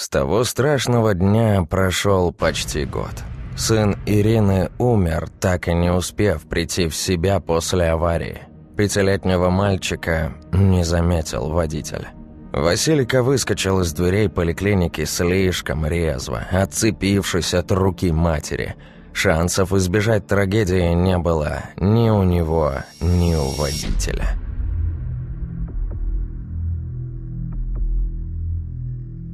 С того страшного дня прошел почти год. Сын Ирины умер, так и не успев прийти в себя после аварии. Пятилетнего мальчика не заметил водитель. Василька выскочил из дверей поликлиники слишком резво, отцепившись от руки матери. Шансов избежать трагедии не было ни у него, ни у водителя.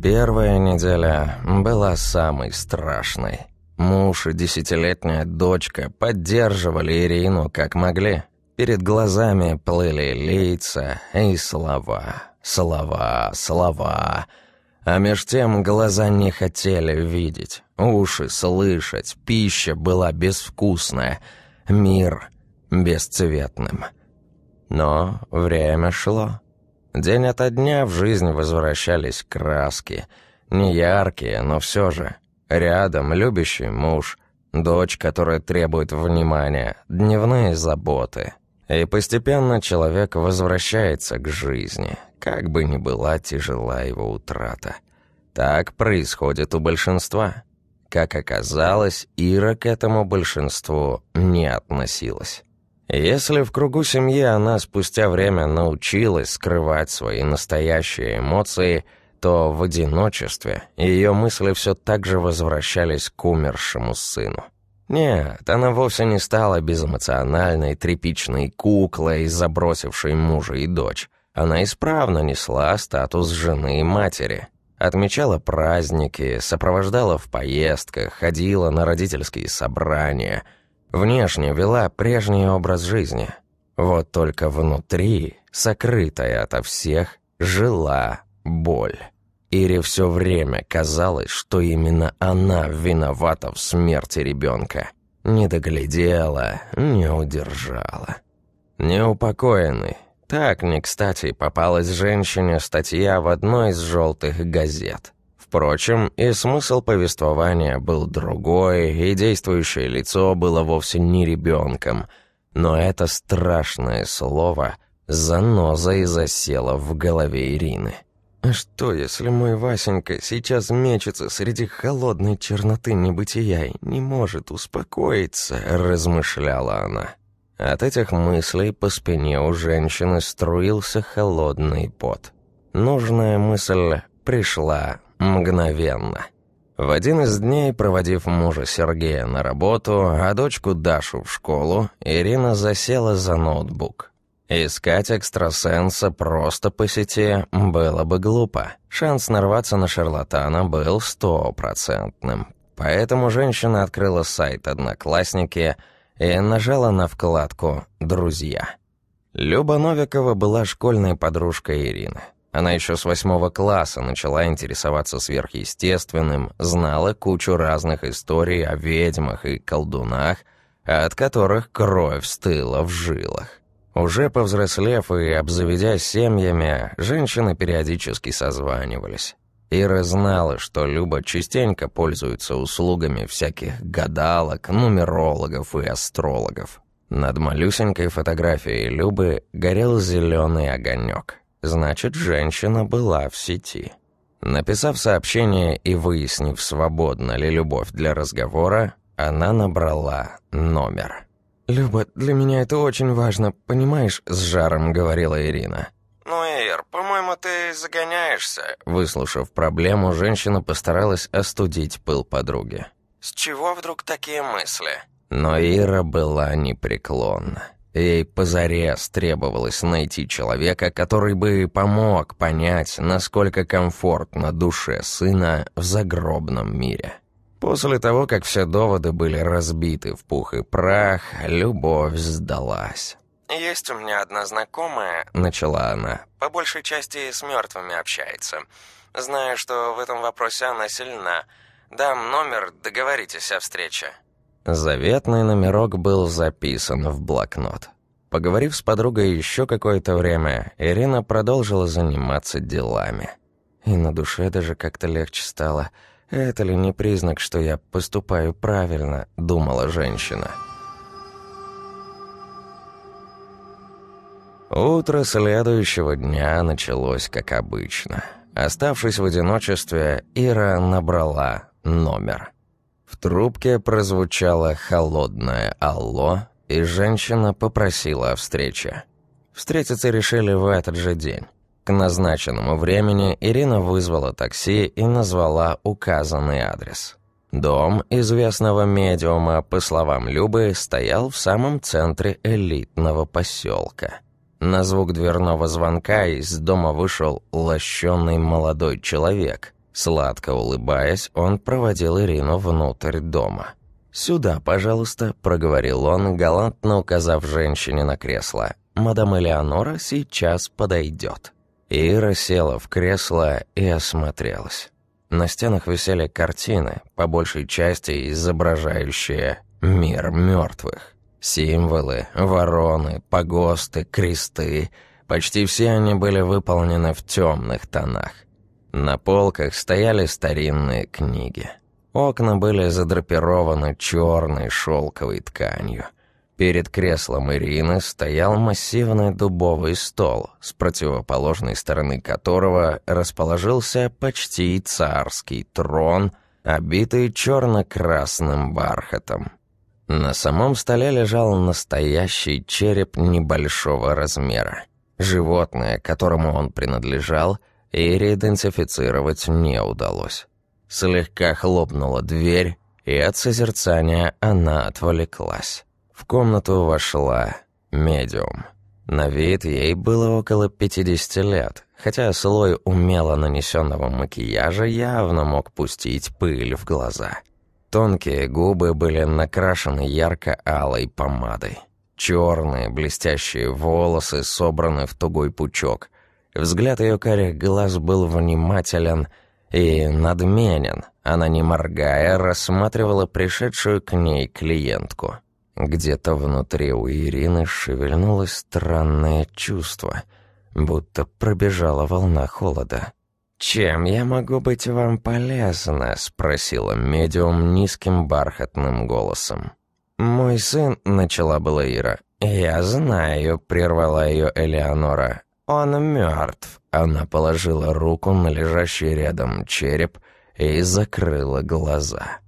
Первая неделя была самой страшной. Муж и десятилетняя дочка поддерживали Ирину как могли. Перед глазами плыли лица и слова, слова, слова. А меж тем глаза не хотели видеть, уши слышать, пища была безвкусная, мир бесцветным. Но время шло. День ото дня в жизнь возвращались краски. Не яркие, но все же. Рядом любящий муж, дочь, которая требует внимания, дневные заботы. И постепенно человек возвращается к жизни, как бы ни была тяжела его утрата. Так происходит у большинства. Как оказалось, Ира к этому большинству не относилась. Если в кругу семьи она спустя время научилась скрывать свои настоящие эмоции, то в одиночестве ее мысли все так же возвращались к умершему сыну. Нет, она вовсе не стала безэмоциональной, тряпичной куклой, забросившей мужа и дочь. Она исправно несла статус жены и матери. Отмечала праздники, сопровождала в поездках, ходила на родительские собрания – Внешне вела прежний образ жизни. Вот только внутри, сокрытая ото всех, жила боль. Ире все время казалось, что именно она виновата в смерти ребенка. Не доглядела, не удержала. Неупокоенный. Так, не кстати, попалась женщине статья в одной из желтых газет. Впрочем, и смысл повествования был другой, и действующее лицо было вовсе не ребенком. Но это страшное слово занозой засело в голове Ирины. «А что, если мой Васенька сейчас мечется среди холодной черноты небытия и не может успокоиться?» – размышляла она. От этих мыслей по спине у женщины струился холодный пот. Нужная мысль пришла Мгновенно. В один из дней, проводив мужа Сергея на работу, а дочку Дашу в школу, Ирина засела за ноутбук. Искать экстрасенса просто по сети было бы глупо. Шанс нарваться на шарлатана был стопроцентным. Поэтому женщина открыла сайт «Одноклассники» и нажала на вкладку «Друзья». Люба Новикова была школьной подружкой Ирины. Она еще с восьмого класса начала интересоваться сверхъестественным, знала кучу разных историй о ведьмах и колдунах, от которых кровь стыла в жилах. Уже повзрослев и обзаведясь семьями, женщины периодически созванивались. Ира знала, что Люба частенько пользуется услугами всяких гадалок, нумерологов и астрологов. Над малюсенькой фотографией Любы горел зеленый огонек. Значит, женщина была в сети. Написав сообщение и выяснив, свободна ли любовь для разговора, она набрала номер. «Люба, для меня это очень важно, понимаешь?» — с жаром говорила Ирина. «Ну, Ир, по-моему, ты загоняешься». Выслушав проблему, женщина постаралась остудить пыл подруги. «С чего вдруг такие мысли?» Но Ира была непреклонна. Ей позарез требовалось найти человека, который бы помог понять, насколько комфортно душе сына в загробном мире. После того, как все доводы были разбиты в пух и прах, любовь сдалась. «Есть у меня одна знакомая», — начала она. «По большей части с мертвыми общается. Знаю, что в этом вопросе она сильна. Дам номер, договоритесь о встрече». Заветный номерок был записан в блокнот. Поговорив с подругой еще какое-то время, Ирина продолжила заниматься делами. И на душе даже как-то легче стало. «Это ли не признак, что я поступаю правильно?» – думала женщина. Утро следующего дня началось как обычно – Оставшись в одиночестве, Ира набрала номер. В трубке прозвучало холодное «Алло», и женщина попросила о встрече. Встретиться решили в этот же день. К назначенному времени Ирина вызвала такси и назвала указанный адрес. Дом известного медиума, по словам Любы, стоял в самом центре элитного поселка. На звук дверного звонка из дома вышел лощеный молодой человек. Сладко улыбаясь, он проводил Ирину внутрь дома. «Сюда, пожалуйста», — проговорил он, галантно указав женщине на кресло. «Мадам Элеонора сейчас подойдет». Ира села в кресло и осмотрелась. На стенах висели картины, по большей части изображающие мир мертвых. Символы, вороны, погосты, кресты – почти все они были выполнены в темных тонах. На полках стояли старинные книги. Окна были задрапированы черной шелковой тканью. Перед креслом Ирины стоял массивный дубовый стол, с противоположной стороны которого расположился почти царский трон, обитый черно-красным бархатом. На самом столе лежал настоящий череп небольшого размера. Животное, которому он принадлежал, Ире идентифицировать не удалось. Слегка хлопнула дверь, и от созерцания она отвлеклась. В комнату вошла медиум. На вид ей было около 50 лет, хотя слой умело нанесенного макияжа явно мог пустить пыль в глаза. Тонкие губы были накрашены ярко-алой помадой. Черные блестящие волосы собраны в тугой пучок. Взгляд ее карих глаз был внимателен и надменен. Она, не моргая, рассматривала пришедшую к ней клиентку. Где-то внутри у Ирины шевельнулось странное чувство, будто пробежала волна холода. «Чем я могу быть вам полезна?» — спросила медиум низким бархатным голосом. «Мой сын», — начала была Ира. «Я знаю», — прервала ее Элеонора. «Он мертв». Она положила руку на лежащий рядом череп и закрыла глаза.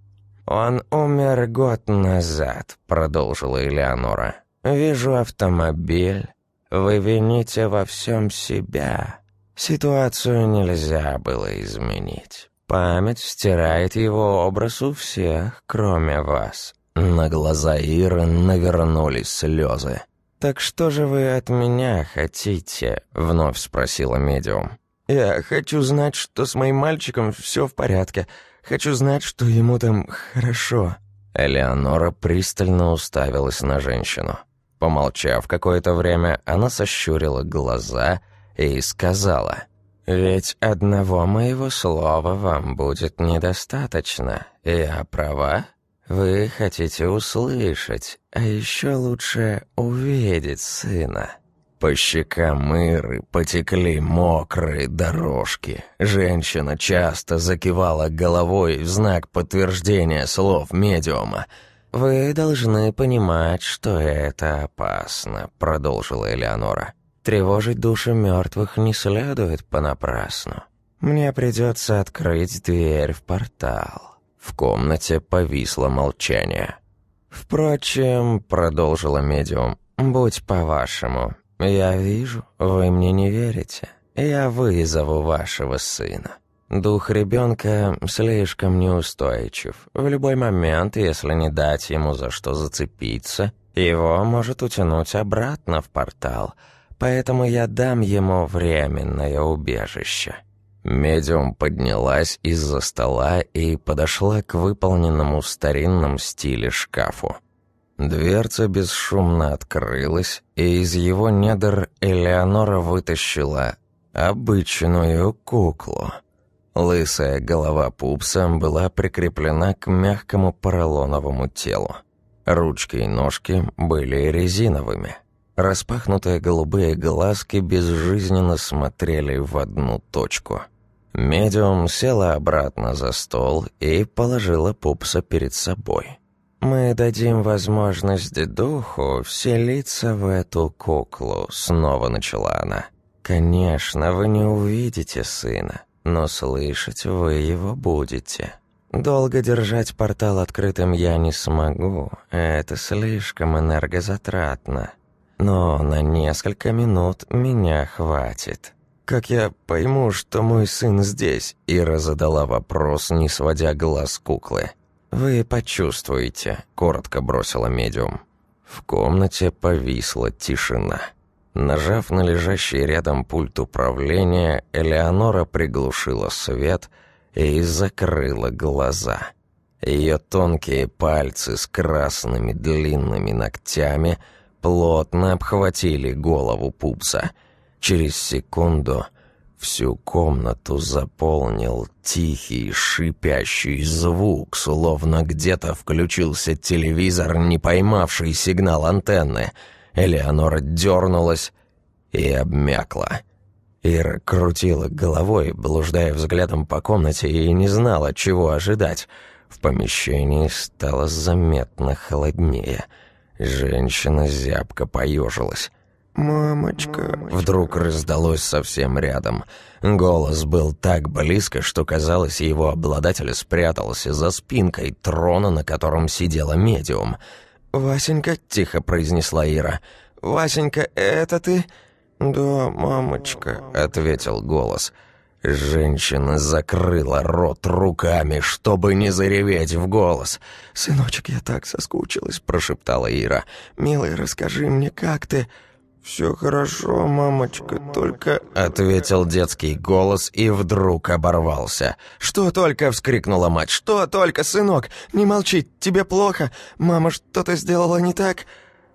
«Он умер год назад», — продолжила Элеонора. «Вижу автомобиль. Вы вините во всем себя. Ситуацию нельзя было изменить. Память стирает его образ у всех, кроме вас». На глаза Иры навернулись слезы. «Так что же вы от меня хотите?» — вновь спросила медиум. «Я хочу знать, что с моим мальчиком все в порядке. Хочу знать, что ему там хорошо». Элеонора пристально уставилась на женщину. Помолчав какое-то время, она сощурила глаза и сказала, «Ведь одного моего слова вам будет недостаточно. Я права? Вы хотите услышать, а еще лучше увидеть сына». По щекам Иры потекли мокрые дорожки. Женщина часто закивала головой в знак подтверждения слов медиума. «Вы должны понимать, что это опасно», — продолжила Элеонора. «Тревожить души мертвых не следует понапрасну. Мне придется открыть дверь в портал». В комнате повисло молчание. «Впрочем», — продолжила медиум, — «будь по-вашему, «Я вижу, вы мне не верите. Я вызову вашего сына. Дух ребенка слишком неустойчив. В любой момент, если не дать ему за что зацепиться, его может утянуть обратно в портал, поэтому я дам ему временное убежище». Медиум поднялась из-за стола и подошла к выполненному в старинном стиле шкафу. Дверца бесшумно открылась, и из его недр Элеонора вытащила обычную куклу. Лысая голова пупса была прикреплена к мягкому поролоновому телу. Ручки и ножки были резиновыми. Распахнутые голубые глазки безжизненно смотрели в одну точку. Медиум села обратно за стол и положила пупса перед собой. «Мы дадим возможность духу вселиться в эту куклу», — снова начала она. «Конечно, вы не увидите сына, но слышать вы его будете. Долго держать портал открытым я не смогу, это слишком энергозатратно. Но на несколько минут меня хватит. Как я пойму, что мой сын здесь? Ира задала вопрос, не сводя глаз куклы. «Вы почувствуете», — коротко бросила медиум. В комнате повисла тишина. Нажав на лежащий рядом пульт управления, Элеонора приглушила свет и закрыла глаза. Ее тонкие пальцы с красными длинными ногтями плотно обхватили голову пупса. Через секунду всю комнату заполнил тихий шипящий звук, словно где-то включился телевизор, не поймавший сигнал антенны — Элеонора дернулась и обмякла. Ира крутила головой, блуждая взглядом по комнате, и не знала, чего ожидать. В помещении стало заметно холоднее. Женщина зябко поежилась. «Мамочка...» Вдруг раздалось совсем рядом. Голос был так близко, что, казалось, его обладатель спрятался за спинкой трона, на котором сидела медиум — «Васенька», — тихо произнесла Ира. «Васенька, это ты?» «Да, мамочка», — ответил голос. Женщина закрыла рот руками, чтобы не зареветь в голос. «Сыночек, я так соскучилась», — прошептала Ира. «Милый, расскажи мне, как ты...» «Все хорошо, мамочка, только...» — ответил детский голос и вдруг оборвался. «Что только?» — вскрикнула мать. «Что только, сынок? Не молчи, тебе плохо? Мама что-то сделала не так?»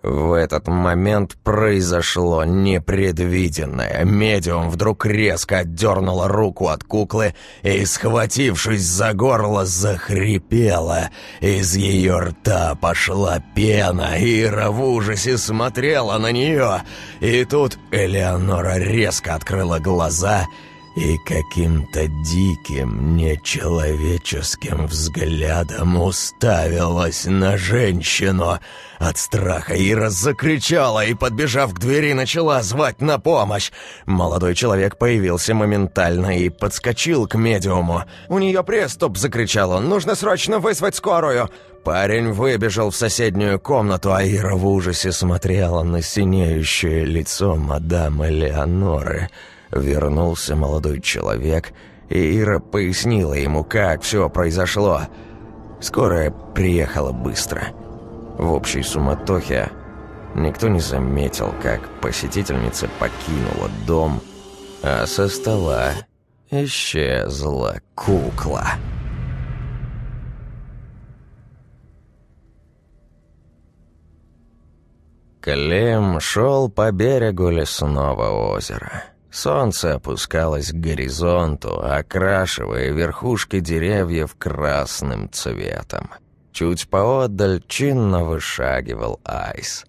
В этот момент произошло непредвиденное. Медиум вдруг резко отдернула руку от куклы и, схватившись за горло, захрипела. Из ее рта пошла пена, Ира в ужасе смотрела на нее. И тут Элеонора резко открыла глаза и и каким-то диким, нечеловеческим взглядом уставилась на женщину. От страха Ира закричала и, подбежав к двери, начала звать на помощь. Молодой человек появился моментально и подскочил к медиуму. «У нее приступ!» — закричал он. «Нужно срочно вызвать скорую!» Парень выбежал в соседнюю комнату, а Ира в ужасе смотрела на синеющее лицо мадам Элеоноры — Вернулся молодой человек, и Ира пояснила ему, как все произошло. Скорая приехала быстро. В общей суматохе никто не заметил, как посетительница покинула дом, а со стола исчезла кукла. Клим шел по берегу лесного озера. Солнце опускалось к горизонту, окрашивая верхушки деревьев красным цветом. Чуть поодаль чинно вышагивал Айс.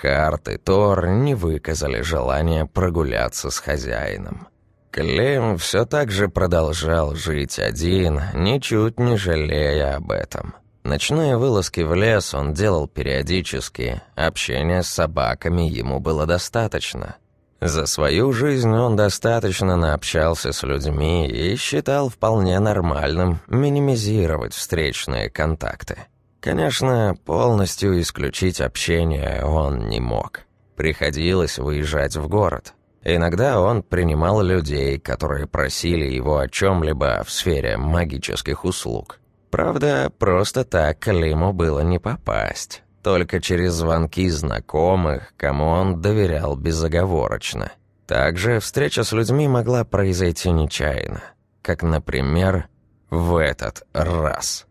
Харт и Тор не выказали желания прогуляться с хозяином. Клим все так же продолжал жить один, ничуть не жалея об этом. Ночные вылазки в лес он делал периодически, общения с собаками ему было достаточно — за свою жизнь он достаточно наобщался с людьми и считал вполне нормальным минимизировать встречные контакты. Конечно, полностью исключить общение он не мог. Приходилось выезжать в город. Иногда он принимал людей, которые просили его о чем-либо в сфере магических услуг. Правда, просто так Климу было не попасть только через звонки знакомых, кому он доверял безоговорочно. Также встреча с людьми могла произойти нечаянно, как, например, в этот раз.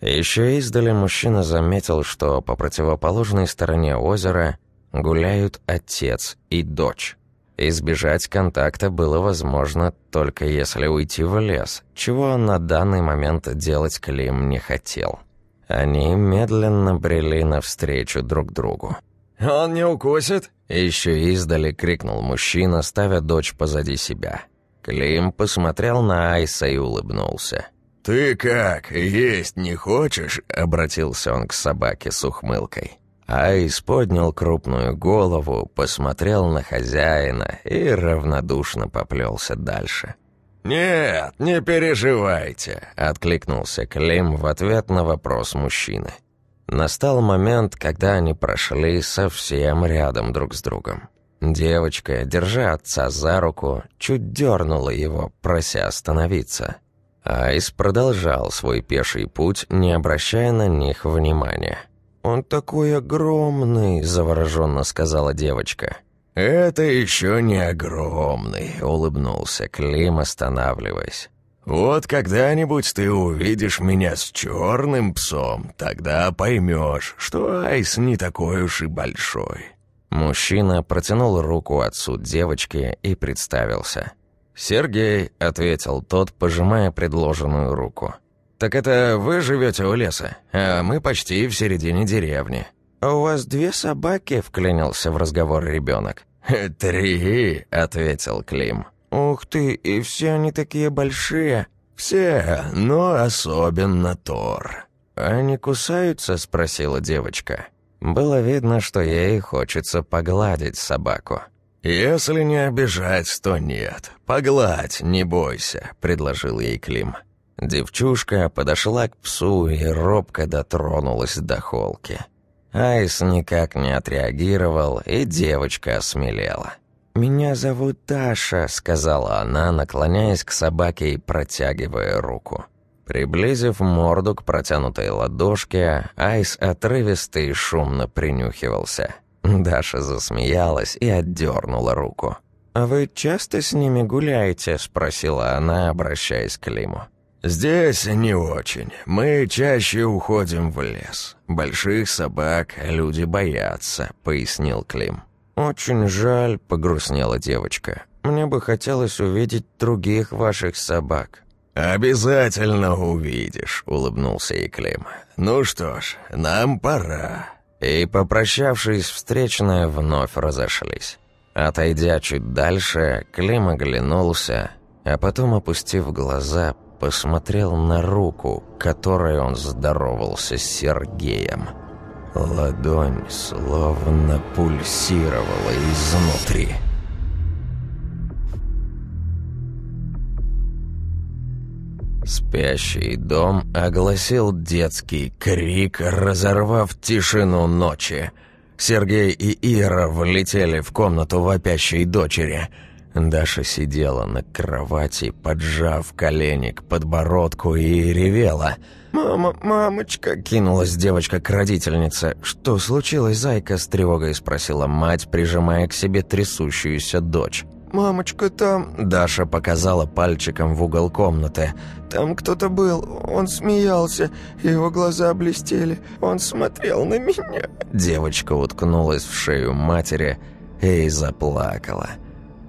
Еще издали мужчина заметил, что по противоположной стороне озера гуляют отец и дочь. Избежать контакта было возможно только если уйти в лес, чего на данный момент делать Клим не хотел. Они медленно брели навстречу друг другу. «Он не укусит?» Еще издали крикнул мужчина, ставя дочь позади себя. Клим посмотрел на Айса и улыбнулся. «Ты как, есть не хочешь?» — обратился он к собаке с ухмылкой. Айс поднял крупную голову, посмотрел на хозяина и равнодушно поплелся дальше. «Нет, не переживайте», — откликнулся Клим в ответ на вопрос мужчины. Настал момент, когда они прошли совсем рядом друг с другом. Девочка, держа отца за руку, чуть дернула его, прося остановиться. Айс продолжал свой пеший путь, не обращая на них внимания. «Он такой огромный», — завороженно сказала девочка. «Это еще не огромный», — улыбнулся Клим, останавливаясь. «Вот когда-нибудь ты увидишь меня с черным псом, тогда поймешь, что Айс не такой уж и большой». Мужчина протянул руку отцу девочки и представился. «Сергей», — ответил тот, пожимая предложенную руку. «Так это вы живете у леса, а мы почти в середине деревни». «А у вас две собаки?» — вклинился в разговор ребенок. «Три», — ответил Клим. «Ух ты, и все они такие большие». «Все, но особенно Тор». «Они кусаются?» — спросила девочка. Было видно, что ей хочется погладить собаку. «Если не обижать, то нет. Погладь, не бойся», — предложил ей Клим. Девчушка подошла к псу и робко дотронулась до холки. Айс никак не отреагировал, и девочка осмелела. «Меня зовут Таша», — сказала она, наклоняясь к собаке и протягивая руку. Приблизив морду к протянутой ладошке, Айс отрывисто и шумно принюхивался. Даша засмеялась и отдернула руку. «А вы часто с ними гуляете?» — спросила она, обращаясь к Лиму. «Здесь не очень. Мы чаще уходим в лес. Больших собак люди боятся», — пояснил Клим. «Очень жаль», — погрустнела девочка. «Мне бы хотелось увидеть других ваших собак». «Обязательно увидишь», — улыбнулся ей Клим. «Ну что ж, нам пора». И, попрощавшись, встречные вновь разошлись. Отойдя чуть дальше, Клим оглянулся, а потом, опустив глаза, посмотрел на руку, которой он здоровался с Сергеем. Ладонь словно пульсировала изнутри. Спящий дом огласил детский крик, разорвав тишину ночи. Сергей и Ира влетели в комнату вопящей дочери – Даша сидела на кровати, поджав колени к подбородку и ревела. «Мама, мамочка!» — кинулась девочка к родительнице. «Что случилось, зайка?» — с тревогой спросила мать, прижимая к себе трясущуюся дочь. «Мамочка, там...» — Даша показала пальчиком в угол комнаты. «Там кто-то был, он смеялся, его глаза блестели, он смотрел на меня». Девочка уткнулась в шею матери и заплакала.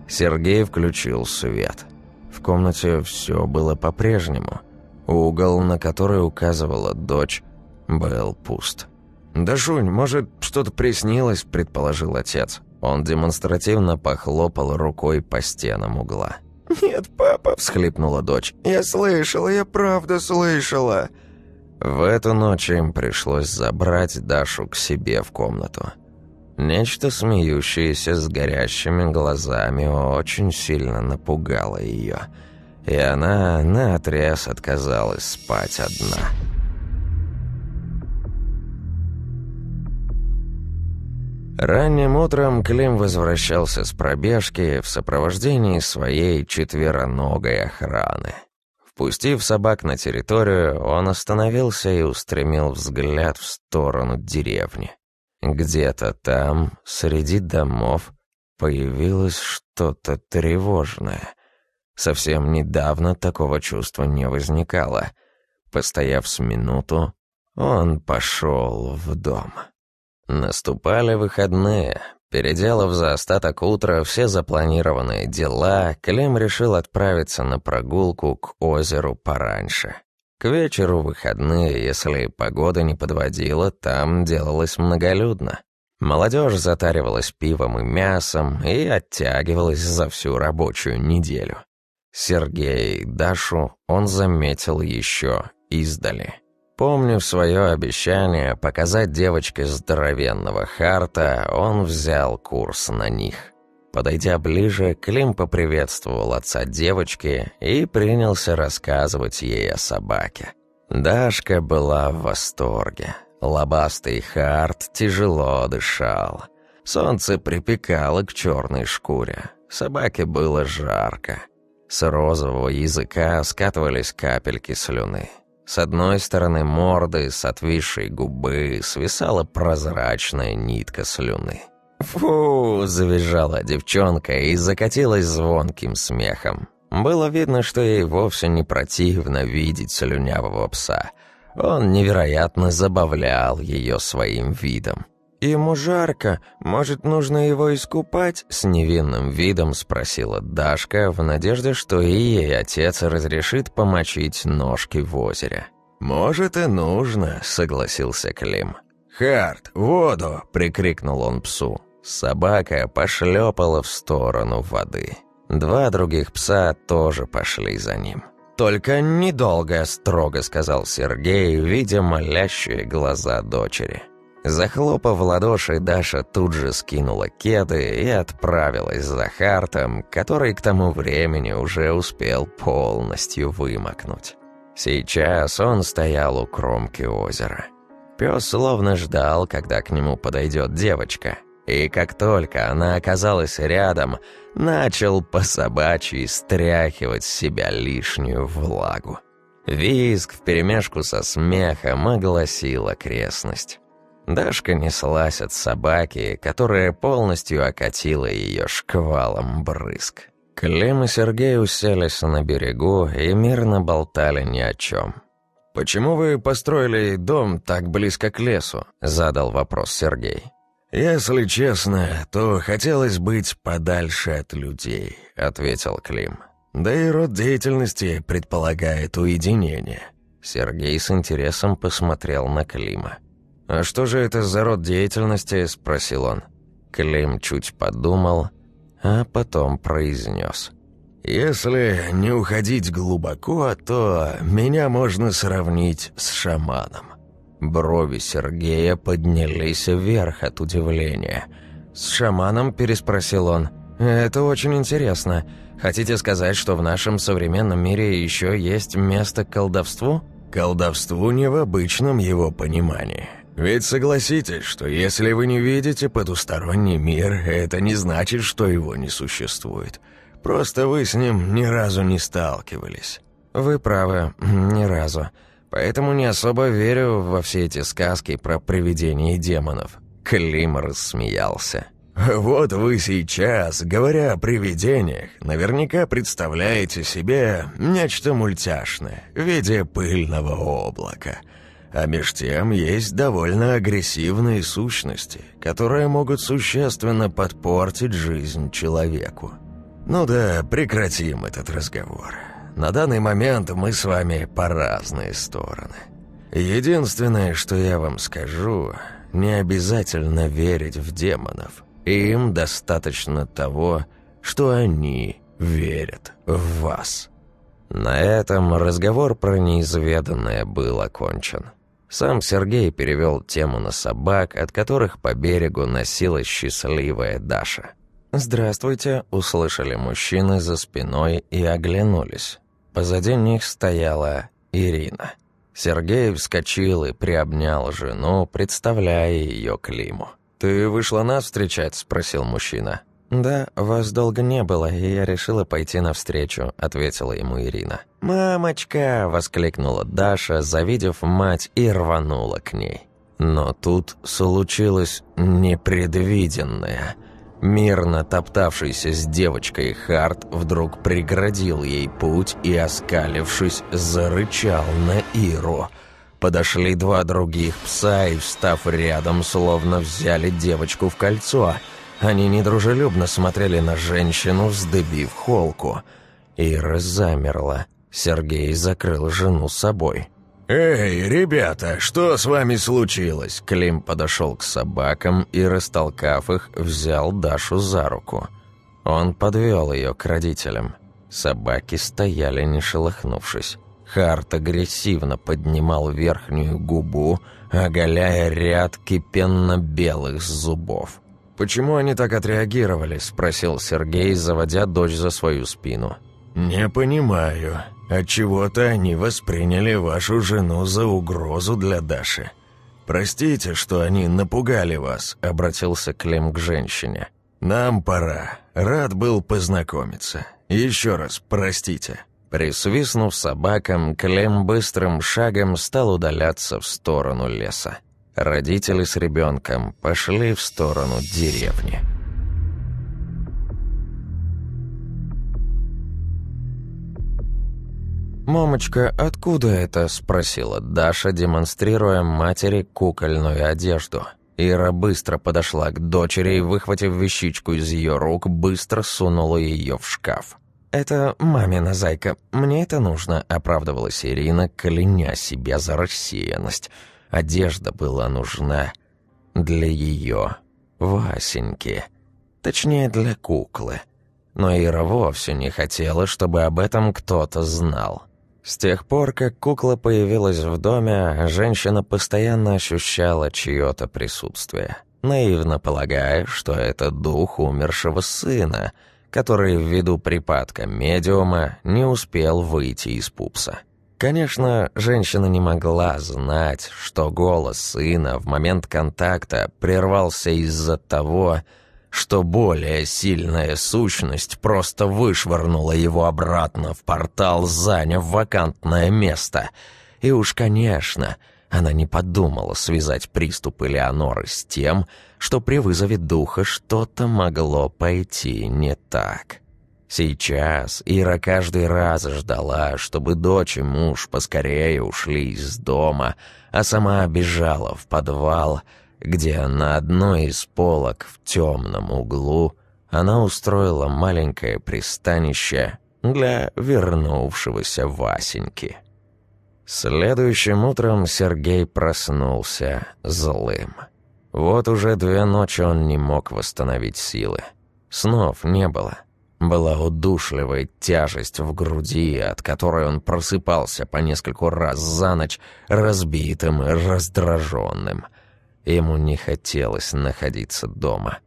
Сергей включил свет. В комнате все было по-прежнему. Угол, на который указывала дочь, был пуст. «Да, Шунь, может, что-то приснилось?» – предположил отец. Он демонстративно похлопал рукой по стенам угла. «Нет, папа!» – всхлипнула дочь. «Я слышала, я правда слышала!» В эту ночь им пришлось забрать Дашу к себе в комнату. Нечто смеющееся с горящими глазами очень сильно напугало ее, и она наотрез отказалась спать одна. Ранним утром Клим возвращался с пробежки в сопровождении своей четвероногой охраны. Впустив собак на территорию, он остановился и устремил взгляд в сторону деревни. Где-то там, среди домов, появилось что-то тревожное. Совсем недавно такого чувства не возникало. Постояв с минуту, он пошел в дом. Наступали выходные. Переделав за остаток утра все запланированные дела, Клим решил отправиться на прогулку к озеру пораньше. К вечеру выходные, если погода не подводила, там делалось многолюдно. Молодежь затаривалась пивом и мясом и оттягивалась за всю рабочую неделю. Сергей Дашу он заметил еще издали. Помню свое обещание показать девочке здоровенного Харта, он взял курс на них. Подойдя ближе, Клим поприветствовал отца девочки и принялся рассказывать ей о собаке. Дашка была в восторге. Лобастый Харт тяжело дышал. Солнце припекало к черной шкуре. Собаке было жарко. С розового языка скатывались капельки слюны. С одной стороны морды, с отвисшей губы, свисала прозрачная нитка слюны. «Фу!» – завизжала девчонка и закатилась звонким смехом. Было видно, что ей вовсе не противно видеть слюнявого пса. Он невероятно забавлял ее своим видом. «Ему жарко. Может, нужно его искупать?» С невинным видом спросила Дашка, в надежде, что и ей отец разрешит помочить ножки в озере. «Может, и нужно», — согласился Клим. «Харт, воду!» — прикрикнул он псу. Собака пошлепала в сторону воды. Два других пса тоже пошли за ним. «Только недолго», — строго сказал Сергей, видя молящие глаза дочери. Захлопав ладоши, Даша тут же скинула кеды и отправилась за Хартом, который к тому времени уже успел полностью вымокнуть. Сейчас он стоял у кромки озера. Пес словно ждал, когда к нему подойдет девочка, и как только она оказалась рядом, начал по собачьи стряхивать с себя лишнюю влагу. Визг вперемешку со смехом огласил окрестность. Дашка неслась от собаки, которая полностью окатила ее шквалом брызг. Клим и Сергей уселись на берегу и мирно болтали ни о чем. «Почему вы построили дом так близко к лесу?» — задал вопрос Сергей. «Если честно, то хотелось быть подальше от людей», — ответил Клим. «Да и род деятельности предполагает уединение». Сергей с интересом посмотрел на Клима. «А что же это за род деятельности?» – спросил он. Клим чуть подумал, а потом произнес. «Если не уходить глубоко, то меня можно сравнить с шаманом». Брови Сергея поднялись вверх от удивления. «С шаманом?» – переспросил он. «Это очень интересно. Хотите сказать, что в нашем современном мире еще есть место колдовству?» «Колдовству не в обычном его понимании. Ведь согласитесь, что если вы не видите потусторонний мир, это не значит, что его не существует. Просто вы с ним ни разу не сталкивались. Вы правы, ни разу. Поэтому не особо верю во все эти сказки про привидения и демонов. Клим рассмеялся. Вот вы сейчас, говоря о привидениях, наверняка представляете себе нечто мультяшное в виде пыльного облака – а меж тем есть довольно агрессивные сущности, которые могут существенно подпортить жизнь человеку. Ну да, прекратим этот разговор. На данный момент мы с вами по разные стороны. Единственное, что я вам скажу, не обязательно верить в демонов. Им достаточно того, что они верят в вас. На этом разговор про неизведанное был окончен. Сам Сергей перевел тему на собак, от которых по берегу носилась счастливая Даша. «Здравствуйте», — услышали мужчины за спиной и оглянулись. Позади них стояла Ирина. Сергей вскочил и приобнял жену, представляя ее Климу. «Ты вышла нас встречать?» — спросил мужчина. «Да, вас долго не было, и я решила пойти навстречу», — ответила ему Ирина. «Мамочка!» — воскликнула Даша, завидев мать, и рванула к ней. Но тут случилось непредвиденное. Мирно топтавшийся с девочкой Харт вдруг преградил ей путь и, оскалившись, зарычал на Иру. Подошли два других пса и, встав рядом, словно взяли девочку в кольцо — они недружелюбно смотрели на женщину, вздыбив холку. Ира замерла. Сергей закрыл жену собой. «Эй, ребята, что с вами случилось?» Клим подошел к собакам и, растолкав их, взял Дашу за руку. Он подвел ее к родителям. Собаки стояли, не шелохнувшись. Харт агрессивно поднимал верхнюю губу, оголяя ряд кипенно-белых зубов. почему они так отреагировали?» – спросил Сергей, заводя дочь за свою спину. «Не понимаю. Отчего-то они восприняли вашу жену за угрозу для Даши. Простите, что они напугали вас», – обратился Клим к женщине. «Нам пора. Рад был познакомиться. Еще раз простите». Присвистнув собакам, Клем быстрым шагом стал удаляться в сторону леса. Родители с ребенком пошли в сторону деревни. «Мамочка, откуда это?» – спросила Даша, демонстрируя матери кукольную одежду. Ира быстро подошла к дочери и, выхватив вещичку из ее рук, быстро сунула ее в шкаф. «Это мамина зайка, мне это нужно», — оправдывалась Ирина, кляня себя за рассеянность. Одежда была нужна для ее Васеньки. Точнее, для куклы. Но Ира вовсе не хотела, чтобы об этом кто-то знал. С тех пор, как кукла появилась в доме, женщина постоянно ощущала чье-то присутствие, наивно полагая, что это дух умершего сына, который ввиду припадка медиума не успел выйти из пупса. Конечно, женщина не могла знать, что голос сына в момент контакта прервался из-за того, что более сильная сущность просто вышвырнула его обратно в портал, заняв вакантное место. И уж, конечно, она не подумала связать приступ Элеоноры с тем, что при вызове духа что-то могло пойти не так. Сейчас Ира каждый раз ждала, чтобы дочь и муж поскорее ушли из дома, а сама бежала в подвал — где на одной из полок в темном углу она устроила маленькое пристанище для вернувшегося Васеньки. Следующим утром Сергей проснулся злым. Вот уже две ночи он не мог восстановить силы. Снов не было. Была удушливая тяжесть в груди, от которой он просыпался по нескольку раз за ночь, разбитым и раздраженным – Ему не хотелось находиться дома.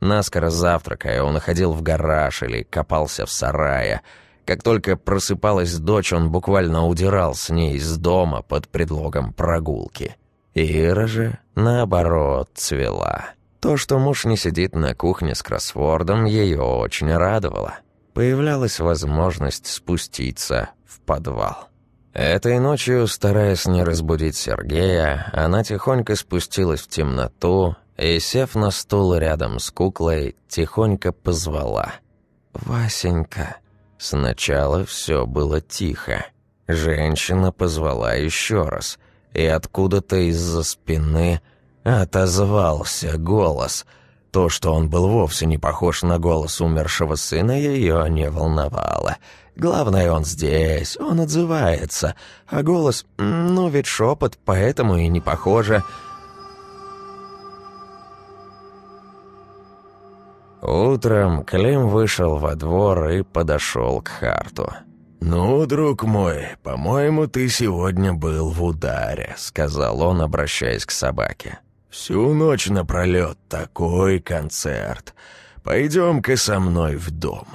Наскоро завтракая, он ходил в гараж или копался в сарае. Как только просыпалась дочь, он буквально удирал с ней из дома под предлогом прогулки. Ира же, наоборот, цвела. То, что муж не сидит на кухне с кроссвордом, ее очень радовало. Появлялась возможность спуститься в подвал. Этой ночью, стараясь не разбудить Сергея, она тихонько спустилась в темноту и, сев на стул рядом с куклой, тихонько позвала. «Васенька». Сначала все было тихо. Женщина позвала еще раз, и откуда-то из-за спины отозвался голос. То, что он был вовсе не похож на голос умершего сына, ее не волновало — Главное, он здесь, он отзывается. А голос, ну ведь шепот, поэтому и не похоже. Утром Клим вышел во двор и подошел к Харту. «Ну, друг мой, по-моему, ты сегодня был в ударе», — сказал он, обращаясь к собаке. «Всю ночь напролет такой концерт. Пойдем-ка со мной в дом».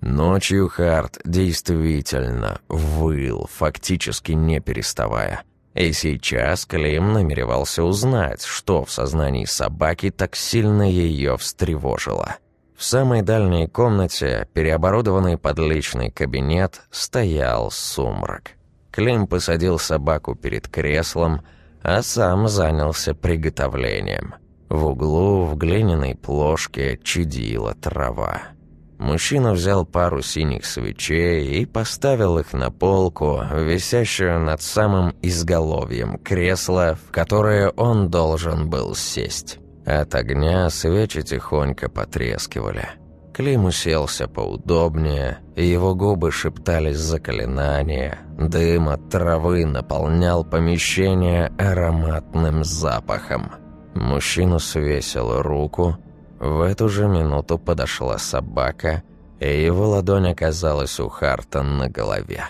Ночью Харт действительно выл, фактически не переставая. И сейчас Клим намеревался узнать, что в сознании собаки так сильно ее встревожило. В самой дальней комнате, переоборудованный под личный кабинет, стоял сумрак. Клим посадил собаку перед креслом, а сам занялся приготовлением. В углу в глиняной плошке чудила трава. Мужчина взял пару синих свечей и поставил их на полку, висящую над самым изголовьем кресла, в которое он должен был сесть. От огня свечи тихонько потрескивали. Клим уселся поудобнее, его губы шептались заклинания. Дым от травы наполнял помещение ароматным запахом. Мужчина свесил руку, в эту же минуту подошла собака, и его ладонь оказалась у Харта на голове.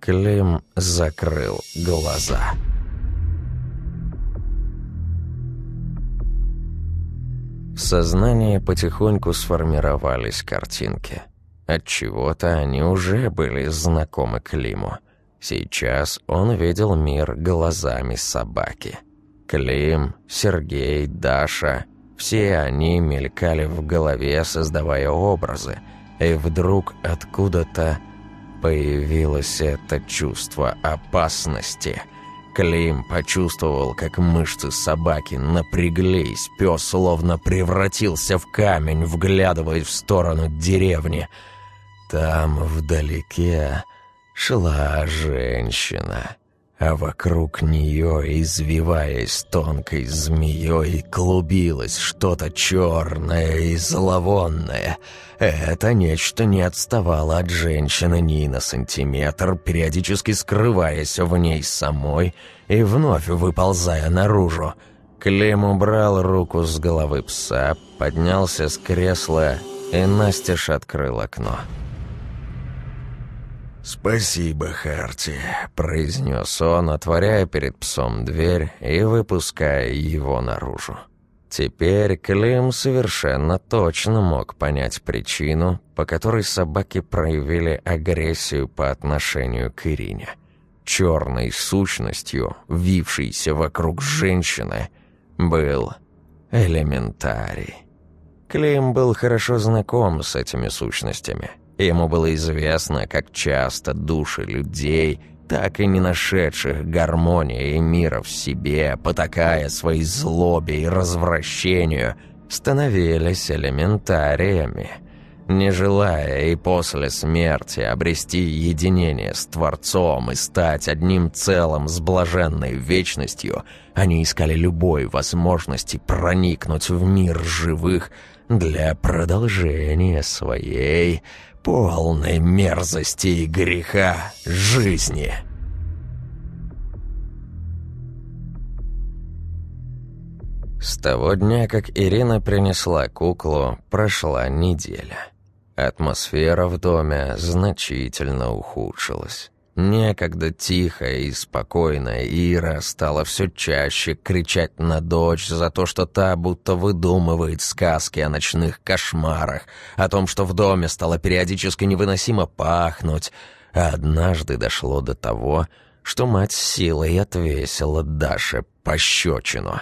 Клим закрыл глаза. В сознании потихоньку сформировались картинки. Отчего-то они уже были знакомы Климу. Сейчас он видел мир глазами собаки. Клим, Сергей, Даша – все они мелькали в голове, создавая образы. И вдруг откуда-то появилось это чувство опасности. Клим почувствовал, как мышцы собаки напряглись. Пес словно превратился в камень, вглядываясь в сторону деревни. Там, вдалеке, шла женщина а вокруг нее, извиваясь тонкой змеей, клубилось что-то черное и зловонное. Это нечто не отставало от женщины ни на сантиметр, периодически скрываясь в ней самой и вновь выползая наружу. Клим убрал руку с головы пса, поднялся с кресла и настежь открыл окно. «Спасибо, Харти», — произнес он, отворяя перед псом дверь и выпуская его наружу. Теперь Клим совершенно точно мог понять причину, по которой собаки проявили агрессию по отношению к Ирине. Черной сущностью, вившейся вокруг женщины, был элементарий. Клим был хорошо знаком с этими сущностями — Ему было известно, как часто души людей, так и не нашедших гармонии и мира в себе, потакая своей злобе и развращению, становились элементариями. Не желая и после смерти обрести единение с Творцом и стать одним целым с блаженной вечностью, они искали любой возможности проникнуть в мир живых для продолжения своей полной мерзости и греха жизни. С того дня, как Ирина принесла куклу, прошла неделя. Атмосфера в доме значительно ухудшилась. Некогда тихая и спокойная Ира стала все чаще кричать на дочь за то, что та будто выдумывает сказки о ночных кошмарах, о том, что в доме стало периодически невыносимо пахнуть. А однажды дошло до того, что мать силой отвесила Даше пощечину.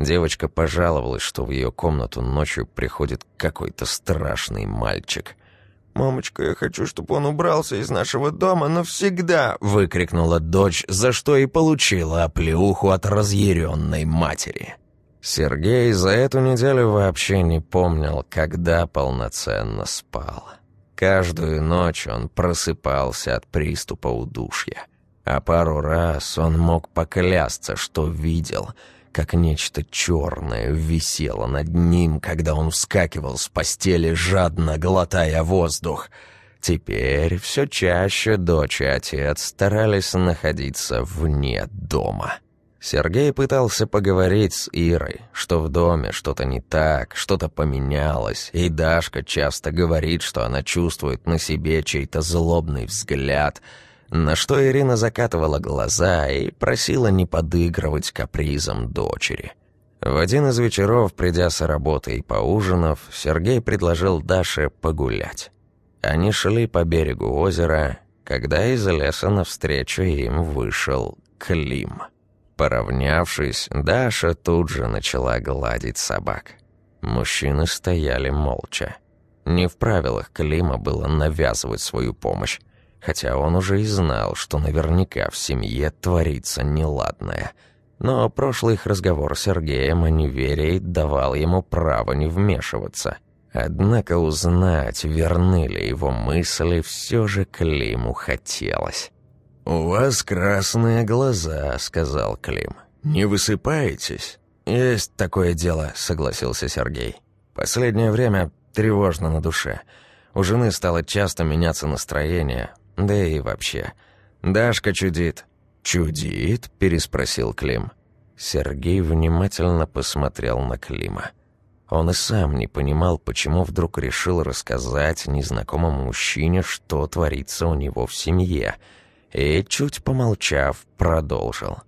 Девочка пожаловалась, что в ее комнату ночью приходит какой-то страшный мальчик. «Мамочка, я хочу, чтобы он убрался из нашего дома навсегда!» — выкрикнула дочь, за что и получила оплеуху от разъяренной матери. Сергей за эту неделю вообще не помнил, когда полноценно спал. Каждую ночь он просыпался от приступа удушья, а пару раз он мог поклясться, что видел — как нечто черное висело над ним, когда он вскакивал с постели, жадно глотая воздух. Теперь все чаще дочь и отец старались находиться вне дома. Сергей пытался поговорить с Ирой, что в доме что-то не так, что-то поменялось, и Дашка часто говорит, что она чувствует на себе чей-то злобный взгляд — на что Ирина закатывала глаза и просила не подыгрывать капризам дочери. В один из вечеров, придя с работы и поужинав, Сергей предложил Даше погулять. Они шли по берегу озера, когда из леса навстречу им вышел Клим. Поравнявшись, Даша тут же начала гладить собак. Мужчины стояли молча. Не в правилах Клима было навязывать свою помощь хотя он уже и знал, что наверняка в семье творится неладное. Но прошлый их разговор с Сергеем о неверии давал ему право не вмешиваться. Однако узнать, верны ли его мысли, все же Климу хотелось. «У вас красные глаза», — сказал Клим. «Не высыпаетесь?» «Есть такое дело», — согласился Сергей. «Последнее время тревожно на душе. У жены стало часто меняться настроение, да и вообще. Дашка чудит». «Чудит?» – переспросил Клим. Сергей внимательно посмотрел на Клима. Он и сам не понимал, почему вдруг решил рассказать незнакомому мужчине, что творится у него в семье. И, чуть помолчав, продолжил.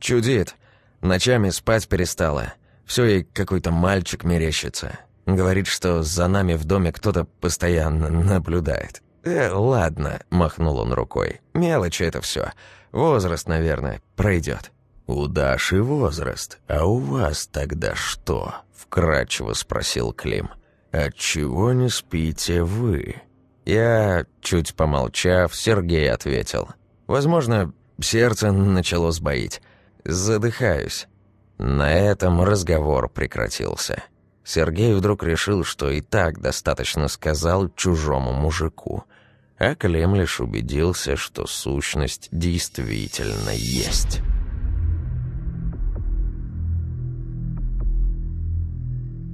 «Чудит. Ночами спать перестала. Все и какой-то мальчик мерещится. Говорит, что за нами в доме кто-то постоянно наблюдает. «Э, ладно», — махнул он рукой. «Мелочи это все. Возраст, наверное, пройдет». «У Даши возраст, а у вас тогда что?» — вкратчиво спросил Клим. «Отчего не спите вы?» Я, чуть помолчав, Сергей ответил. «Возможно, сердце начало сбоить. Задыхаюсь». На этом разговор прекратился. Сергей вдруг решил, что и так достаточно сказал чужому мужику, а Клем лишь убедился, что сущность действительно есть.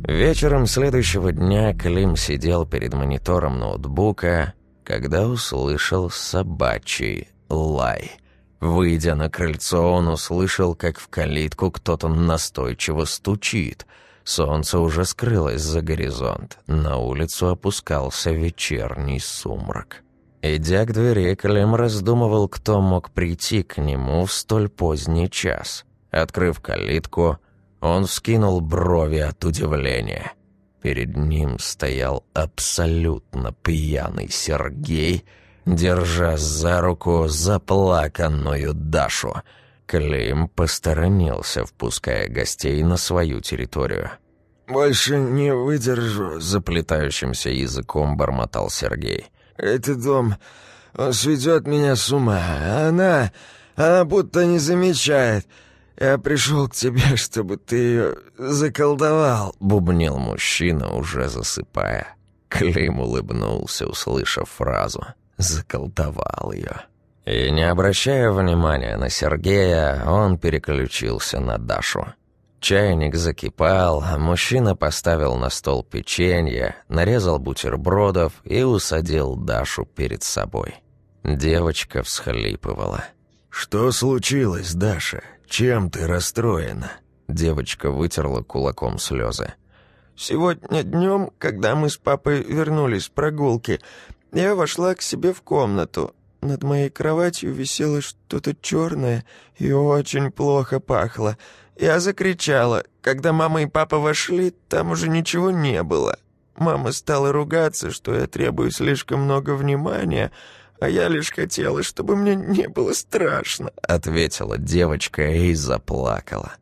Вечером следующего дня Клим сидел перед монитором ноутбука, когда услышал собачий лай. Выйдя на крыльцо, он услышал, как в калитку кто-то настойчиво стучит — Солнце уже скрылось за горизонт. На улицу опускался вечерний сумрак. Идя к двери, Клим раздумывал, кто мог прийти к нему в столь поздний час. Открыв калитку, он вскинул брови от удивления. Перед ним стоял абсолютно пьяный Сергей, держа за руку заплаканную Дашу — Клим посторонился, впуская гостей на свою территорию. «Больше не выдержу», — заплетающимся языком бормотал Сергей. «Этот дом, он сведет меня с ума. Она, она будто не замечает. Я пришел к тебе, чтобы ты ее заколдовал», — бубнил мужчина, уже засыпая. Клим улыбнулся, услышав фразу «заколдовал ее». И не обращая внимания на Сергея, он переключился на Дашу. Чайник закипал, мужчина поставил на стол печенье, нарезал бутербродов и усадил Дашу перед собой. Девочка всхлипывала. «Что случилось, Даша? Чем ты расстроена?» Девочка вытерла кулаком слезы. «Сегодня днем, когда мы с папой вернулись с прогулки, я вошла к себе в комнату, над моей кроватью висело что-то черное и очень плохо пахло. Я закричала. Когда мама и папа вошли, там уже ничего не было. Мама стала ругаться, что я требую слишком много внимания, а я лишь хотела, чтобы мне не было страшно», — ответила девочка и заплакала.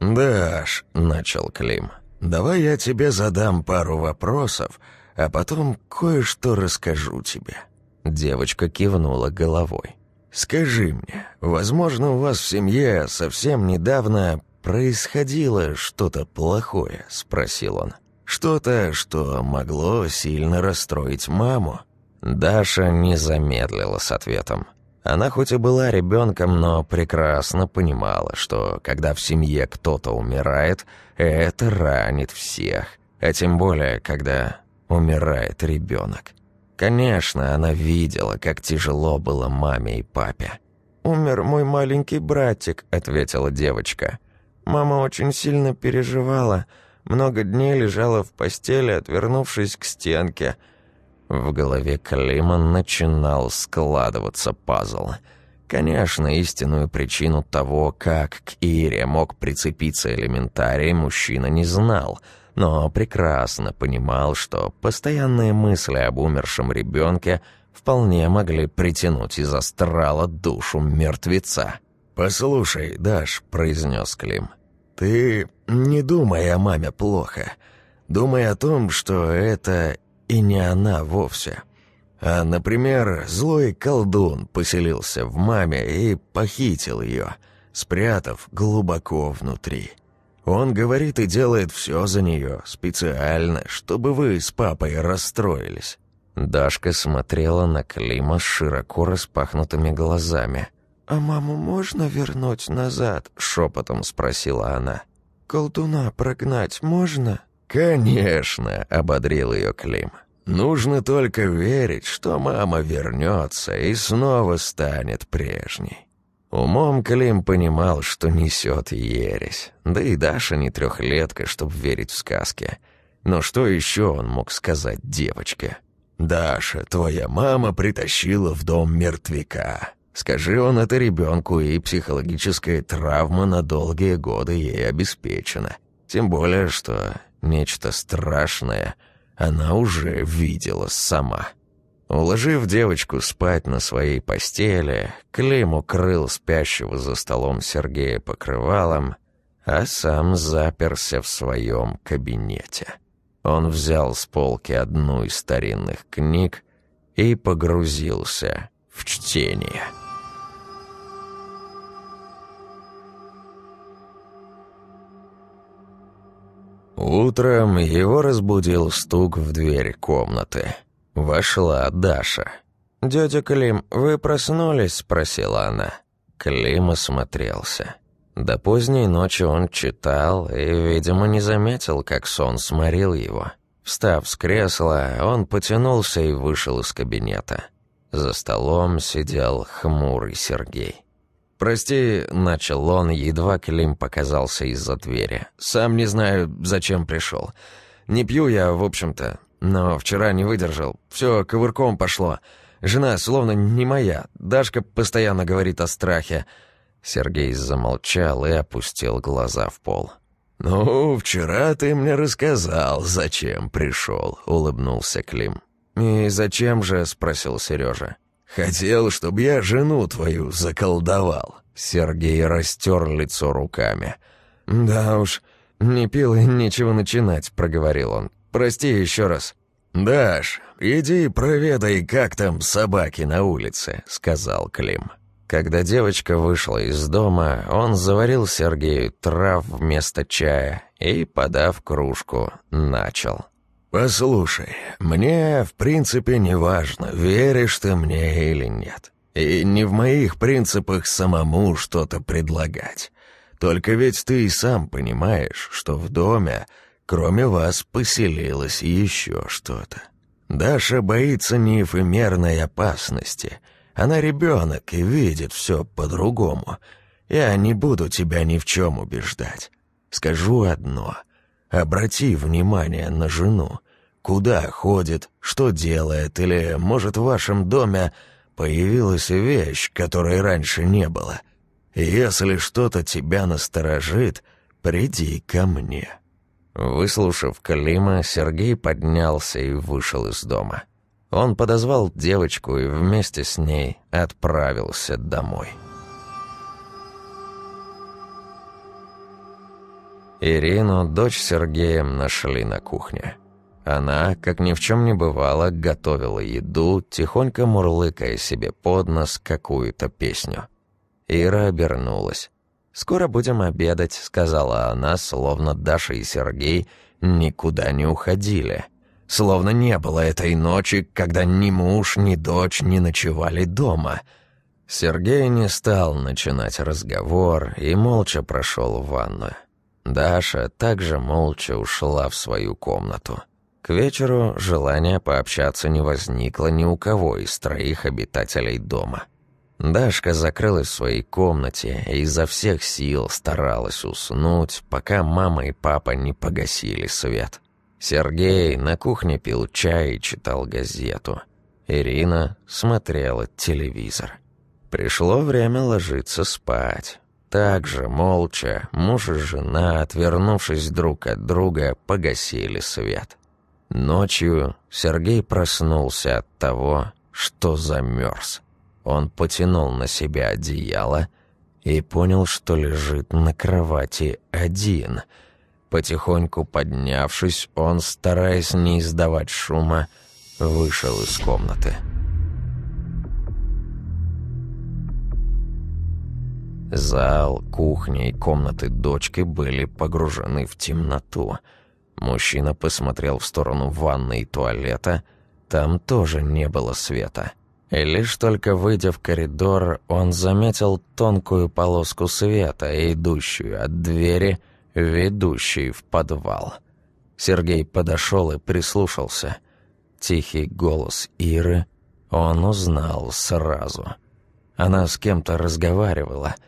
«Даш», — начал Клим, — «давай я тебе задам пару вопросов, а потом кое-что расскажу тебе». Девочка кивнула головой. «Скажи мне, возможно, у вас в семье совсем недавно происходило что-то плохое?» — спросил он. «Что-то, что могло сильно расстроить маму?» Даша не замедлила с ответом. Она хоть и была ребенком, но прекрасно понимала, что когда в семье кто-то умирает, это ранит всех, а тем более, когда умирает ребенок. Конечно, она видела, как тяжело было маме и папе. «Умер мой маленький братик», — ответила девочка. «Мама очень сильно переживала. Много дней лежала в постели, отвернувшись к стенке». В голове Клима начинал складываться пазл. Конечно, истинную причину того, как к Ире мог прицепиться элементарий, мужчина не знал — но прекрасно понимал, что постоянные мысли об умершем ребенке вполне могли притянуть из астрала душу мертвеца. «Послушай, Даш», — произнес Клим, — «ты не думай о маме плохо. Думай о том, что это и не она вовсе. А, например, злой колдун поселился в маме и похитил ее, спрятав глубоко внутри». Он говорит и делает все за нее, специально, чтобы вы с папой расстроились». Дашка смотрела на Клима с широко распахнутыми глазами. «А маму можно вернуть назад?» — шепотом спросила она. «Колдуна прогнать можно?» «Конечно», — ободрил ее Клим. «Нужно только верить, что мама вернется и снова станет прежней». Умом Клим понимал, что несет ересь. Да и Даша не трехлетка, чтобы верить в сказки. Но что еще он мог сказать девочке? «Даша, твоя мама притащила в дом мертвяка». Скажи он это ребенку, и психологическая травма на долгие годы ей обеспечена. Тем более, что нечто страшное она уже видела сама. Уложив девочку спать на своей постели, Клим укрыл спящего за столом Сергея покрывалом, а сам заперся в своем кабинете. Он взял с полки одну из старинных книг и погрузился в чтение. Утром его разбудил стук в дверь комнаты. Вошла Даша. «Дядя Клим, вы проснулись?» – спросила она. Клим осмотрелся. До поздней ночи он читал и, видимо, не заметил, как сон сморил его. Встав с кресла, он потянулся и вышел из кабинета. За столом сидел хмурый Сергей. «Прости», — начал он, едва Клим показался из-за двери. «Сам не знаю, зачем пришел. Не пью я, в общем-то, но вчера не выдержал. Все ковырком пошло. Жена словно не моя. Дашка постоянно говорит о страхе». Сергей замолчал и опустил глаза в пол. «Ну, вчера ты мне рассказал, зачем пришел», — улыбнулся Клим. «И зачем же?» — спросил Сережа. «Хотел, чтобы я жену твою заколдовал». Сергей растер лицо руками. «Да уж, не пил и нечего начинать», — проговорил он. «Прости еще раз». «Даш, иди проведай, как там собаки на улице», — сказал Клим. Когда девочка вышла из дома, он заварил Сергею трав вместо чая и, подав кружку, начал. «Послушай, мне, в принципе, не важно, веришь ты мне или нет. И не в моих принципах самому что-то предлагать. Только ведь ты и сам понимаешь, что в доме, кроме вас, поселилось еще что-то. Даша боится неэфемерной опасности. Она ребенок и видит все по-другому. Я не буду тебя ни в чем убеждать. Скажу одно — Обрати внимание на жену. Куда ходит, что делает, или, может, в вашем доме появилась вещь, которой раньше не было. Если что-то тебя насторожит, приди ко мне». Выслушав Калима, Сергей поднялся и вышел из дома. Он подозвал девочку и вместе с ней отправился домой. Ирину, дочь Сергеем, нашли на кухне. Она, как ни в чем не бывало, готовила еду, тихонько мурлыкая себе под нос какую-то песню. Ира обернулась. «Скоро будем обедать», — сказала она, словно Даша и Сергей никуда не уходили. Словно не было этой ночи, когда ни муж, ни дочь не ночевали дома. Сергей не стал начинать разговор и молча прошел в ванную. Даша также молча ушла в свою комнату. К вечеру желания пообщаться не возникло ни у кого из троих обитателей дома. Дашка закрылась в своей комнате и изо всех сил старалась уснуть, пока мама и папа не погасили свет. Сергей на кухне пил чай и читал газету. Ирина смотрела телевизор. Пришло время ложиться спать. Также, молча, муж и жена, отвернувшись друг от друга, погасили свет. Ночью Сергей проснулся от того, что замерз. Он потянул на себя одеяло и понял, что лежит на кровати один. Потихоньку поднявшись, он, стараясь не издавать шума, вышел из комнаты. Зал, кухня и комнаты дочки были погружены в темноту. Мужчина посмотрел в сторону ванной и туалета. Там тоже не было света. И лишь только выйдя в коридор, он заметил тонкую полоску света, идущую от двери, ведущей в подвал. Сергей подошел и прислушался. Тихий голос Иры он узнал сразу. Она с кем-то разговаривала —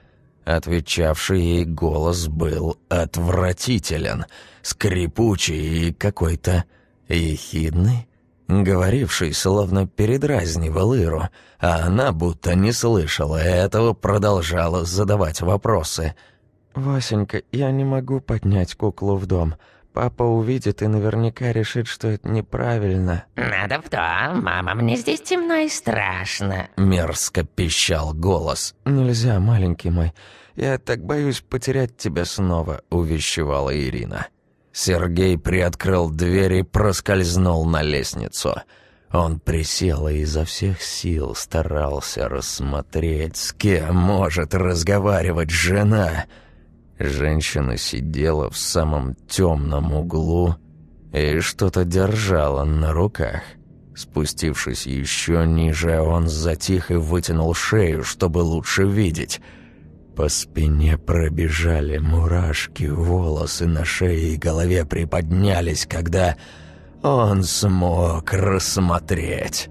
Отвечавший ей голос был отвратителен, скрипучий и какой-то ехидный. Говоривший словно передразнивал Иру, а она будто не слышала этого, продолжала задавать вопросы. «Васенька, я не могу поднять куклу в дом. Папа увидит и наверняка решит, что это неправильно». «Надо в дом, мама, мне здесь темно и страшно». Мерзко пищал голос. «Нельзя, маленький мой. Я так боюсь потерять тебя снова», — увещевала Ирина. Сергей приоткрыл дверь и проскользнул на лестницу. Он присел и изо всех сил старался рассмотреть, с кем может разговаривать жена — Женщина сидела в самом темном углу и что-то держала на руках. Спустившись еще ниже, он затих и вытянул шею, чтобы лучше видеть. По спине пробежали мурашки, волосы на шее и голове приподнялись, когда он смог рассмотреть.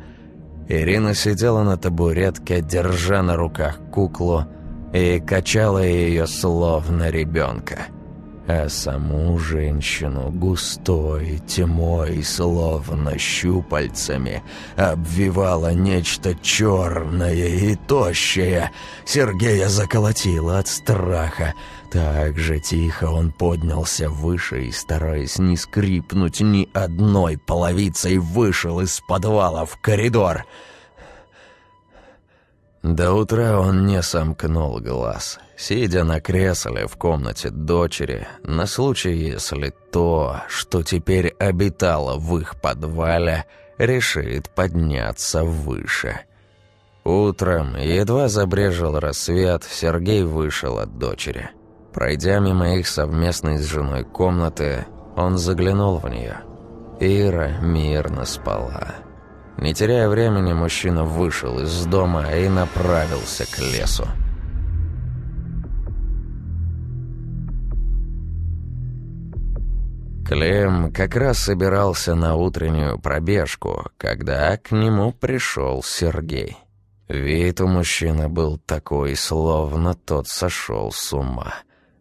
Ирина сидела на табуретке, держа на руках куклу, и качала ее словно ребенка. А саму женщину густой тьмой, словно щупальцами, обвивало нечто черное и тощее. Сергея заколотило от страха. Так же тихо он поднялся выше и, стараясь не скрипнуть ни одной половицей, вышел из подвала в коридор — до утра он не сомкнул глаз, сидя на кресле в комнате дочери, на случай, если то, что теперь обитало в их подвале, решит подняться выше. Утром, едва забрежил рассвет, Сергей вышел от дочери. Пройдя мимо их совместной с женой комнаты, он заглянул в нее. Ира мирно спала. Не теряя времени, мужчина вышел из дома и направился к лесу. Клим как раз собирался на утреннюю пробежку, когда к нему пришел Сергей. Вид у мужчины был такой, словно тот сошел с ума.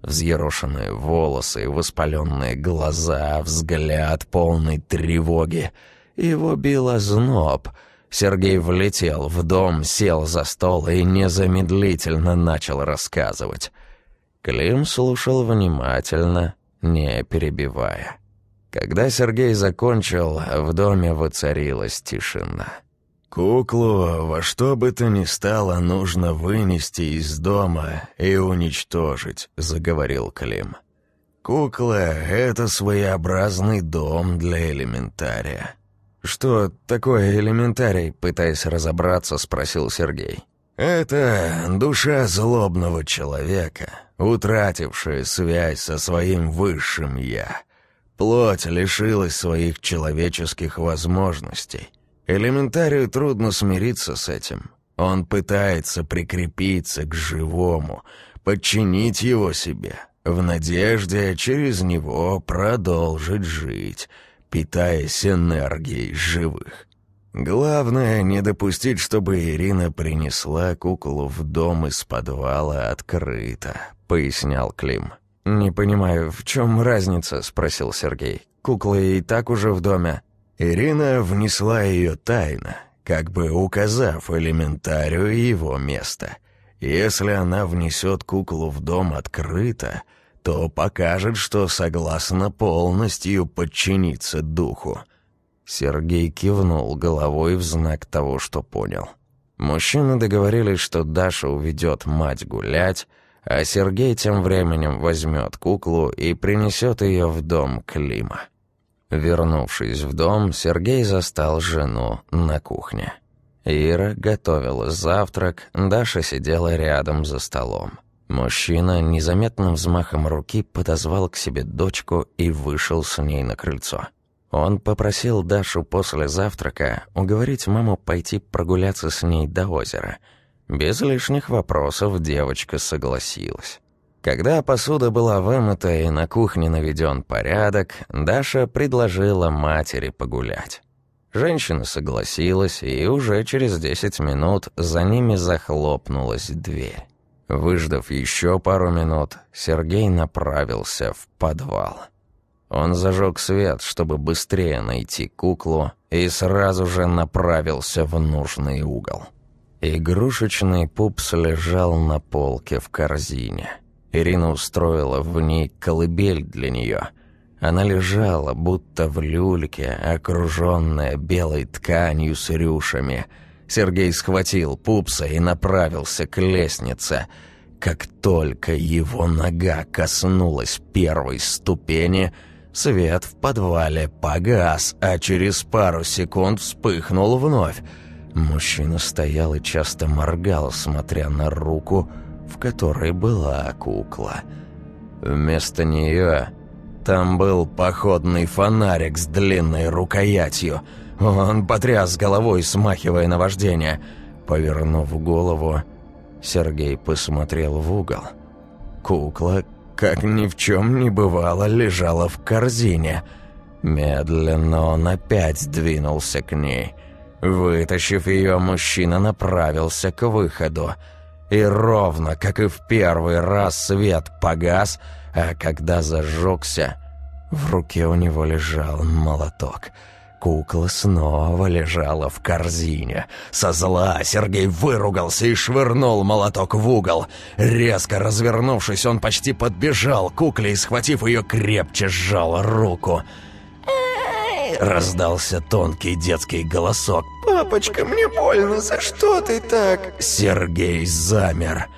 Взъерошенные волосы, воспаленные глаза, взгляд полный тревоги — его било зноб. Сергей влетел в дом, сел за стол и незамедлительно начал рассказывать. Клим слушал внимательно, не перебивая. Когда Сергей закончил, в доме воцарилась тишина. «Куклу во что бы то ни стало нужно вынести из дома и уничтожить», — заговорил Клим. «Кукла — это своеобразный дом для элементария. «Что такое элементарий?» — пытаясь разобраться, спросил Сергей. «Это душа злобного человека, утратившая связь со своим высшим «я». Плоть лишилась своих человеческих возможностей. Элементарию трудно смириться с этим. Он пытается прикрепиться к живому, подчинить его себе, в надежде через него продолжить жить» питаясь энергией живых. Главное, не допустить, чтобы Ирина принесла куклу в дом из подвала открыто, пояснял Клим. «Не понимаю, в чем разница?» — спросил Сергей. «Кукла и так уже в доме». Ирина внесла ее тайно, как бы указав элементарию его место. Если она внесет куклу в дом открыто, то покажет, что согласна полностью подчиниться духу». Сергей кивнул головой в знак того, что понял. Мужчины договорились, что Даша уведет мать гулять, а Сергей тем временем возьмет куклу и принесет ее в дом Клима. Вернувшись в дом, Сергей застал жену на кухне. Ира готовила завтрак, Даша сидела рядом за столом. Мужчина незаметным взмахом руки подозвал к себе дочку и вышел с ней на крыльцо. Он попросил Дашу после завтрака уговорить маму пойти прогуляться с ней до озера. Без лишних вопросов девочка согласилась. Когда посуда была вымыта и на кухне наведен порядок, Даша предложила матери погулять. Женщина согласилась, и уже через десять минут за ними захлопнулась дверь. Выждав еще пару минут, Сергей направился в подвал. Он зажег свет, чтобы быстрее найти куклу, и сразу же направился в нужный угол. Игрушечный пупс лежал на полке в корзине. Ирина устроила в ней колыбель для нее. Она лежала, будто в люльке, окруженная белой тканью с рюшами. Сергей схватил пупса и направился к лестнице. Как только его нога коснулась первой ступени, свет в подвале погас, а через пару секунд вспыхнул вновь. Мужчина стоял и часто моргал, смотря на руку, в которой была кукла. Вместо нее там был походный фонарик с длинной рукоятью. Он потряс головой, смахивая на вождение. Повернув голову, Сергей посмотрел в угол. Кукла, как ни в чем не бывало, лежала в корзине. Медленно он опять двинулся к ней. Вытащив ее, мужчина направился к выходу. И ровно, как и в первый раз, свет погас — а когда зажегся, в руке у него лежал молоток. Кукла снова лежала в корзине. Со зла Сергей выругался и швырнул молоток в угол. Резко развернувшись, он почти подбежал к кукле и, схватив ее, крепче сжал руку. Раздался тонкий детский голосок. «Папочка, мне больно, за что ты так?» Сергей замер.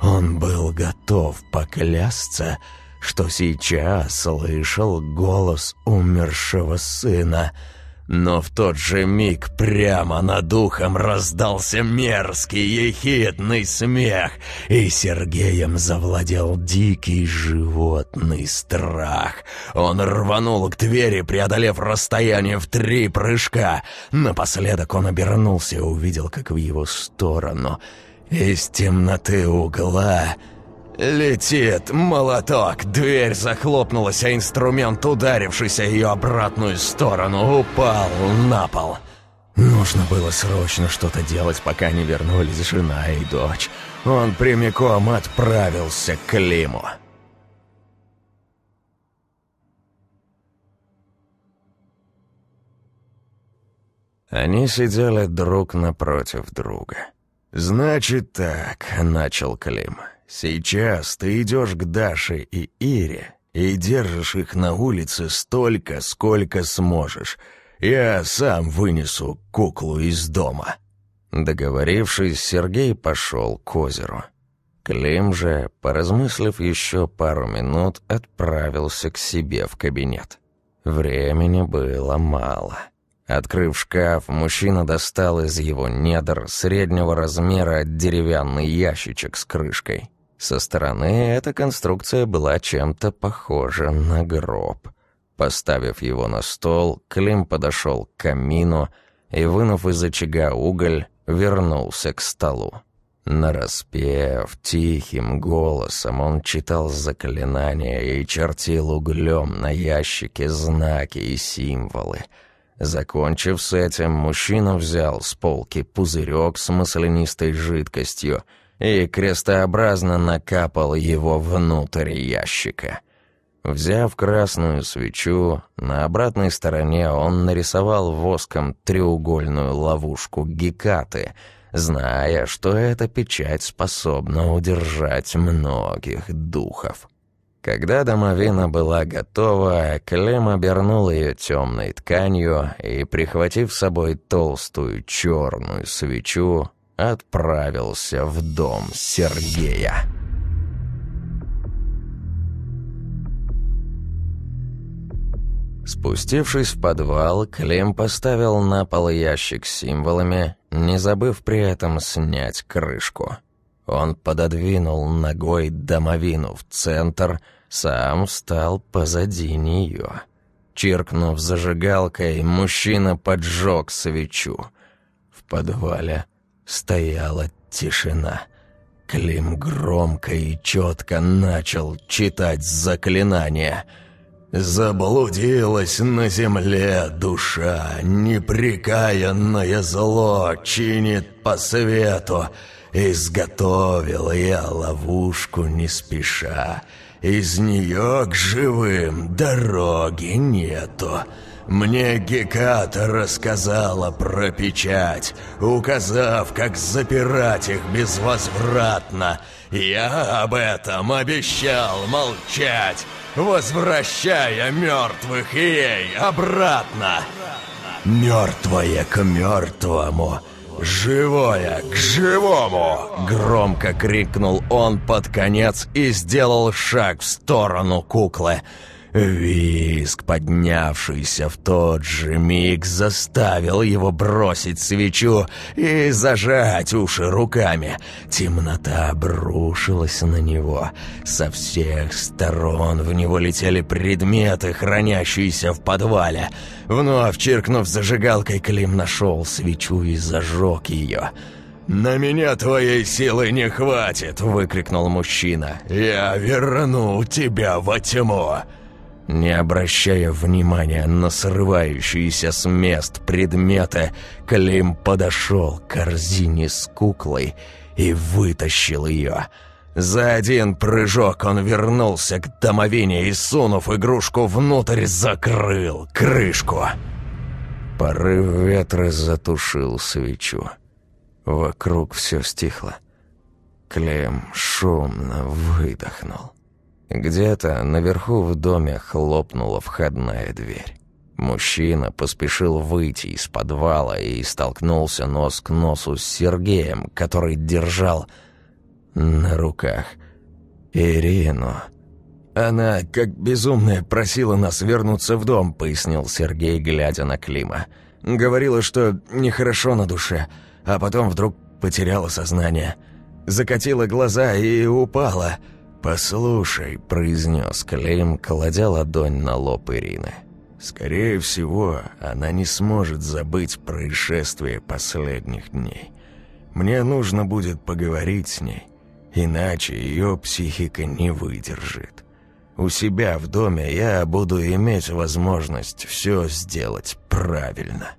Он был готов поклясться, что сейчас слышал голос умершего сына. Но в тот же миг прямо над ухом раздался мерзкий ехидный смех, и Сергеем завладел дикий животный страх. Он рванул к двери, преодолев расстояние в три прыжка. Напоследок он обернулся и увидел, как в его сторону — из темноты угла летит молоток. Дверь захлопнулась, а инструмент, ударившийся ее обратную сторону, упал на пол. Нужно было срочно что-то делать, пока не вернулись жена и дочь. Он прямиком отправился к Лиму. Они сидели друг напротив друга. «Значит так», — начал Клим. «Сейчас ты идешь к Даше и Ире и держишь их на улице столько, сколько сможешь. Я сам вынесу куклу из дома». Договорившись, Сергей пошел к озеру. Клим же, поразмыслив еще пару минут, отправился к себе в кабинет. Времени было мало. Открыв шкаф, мужчина достал из его недр среднего размера деревянный ящичек с крышкой. Со стороны эта конструкция была чем-то похожа на гроб. Поставив его на стол, Клим подошел к камину и, вынув из очага уголь, вернулся к столу. Нараспев тихим голосом, он читал заклинания и чертил углем на ящике знаки и символы — Закончив с этим, мужчина взял с полки пузырек с маслянистой жидкостью и крестообразно накапал его внутрь ящика. Взяв красную свечу, на обратной стороне он нарисовал воском треугольную ловушку Гекаты, зная, что эта печать способна удержать многих духов. Когда домовина была готова, Клем обернул ее темной тканью и, прихватив с собой толстую черную свечу, отправился в дом Сергея. Спустившись в подвал, Клим поставил на пол ящик с символами, не забыв при этом снять крышку. Он пододвинул ногой домовину в центр, сам встал позади нее. Чиркнув зажигалкой, мужчина поджег свечу. В подвале стояла тишина. Клим громко и четко начал читать заклинание. «Заблудилась на земле душа, непрекаянное зло чинит по свету». Изготовил я ловушку не спеша. Из нее к живым дороги нету. Мне Геката рассказала про печать, указав, как запирать их безвозвратно. Я об этом обещал молчать, возвращая мертвых ей обратно. Мертвое к мертвому, живое к живому!» Громко крикнул он под конец и сделал шаг в сторону куклы. Виск, поднявшийся в тот же миг, заставил его бросить свечу и зажать уши руками. Темнота обрушилась на него. Со всех сторон в него летели предметы, хранящиеся в подвале. Вновь чиркнув зажигалкой, Клим нашел свечу и зажег ее. «На меня твоей силы не хватит!» — выкрикнул мужчина. «Я верну тебя во тьму!» Не обращая внимания на срывающиеся с мест предметы, Клим подошел к корзине с куклой и вытащил ее. За один прыжок он вернулся к домовине и, сунув игрушку внутрь, закрыл крышку. Порыв ветра затушил свечу. Вокруг все стихло. Клим шумно выдохнул. Где-то наверху в доме хлопнула входная дверь. Мужчина поспешил выйти из подвала и столкнулся нос к носу с Сергеем, который держал на руках Ирину. «Она, как безумная, просила нас вернуться в дом», — пояснил Сергей, глядя на Клима. «Говорила, что нехорошо на душе, а потом вдруг потеряла сознание. Закатила глаза и упала». «Послушай», — произнес Клим, кладя ладонь на лоб Ирины. «Скорее всего, она не сможет забыть происшествие последних дней. Мне нужно будет поговорить с ней, иначе ее психика не выдержит. У себя в доме я буду иметь возможность все сделать правильно».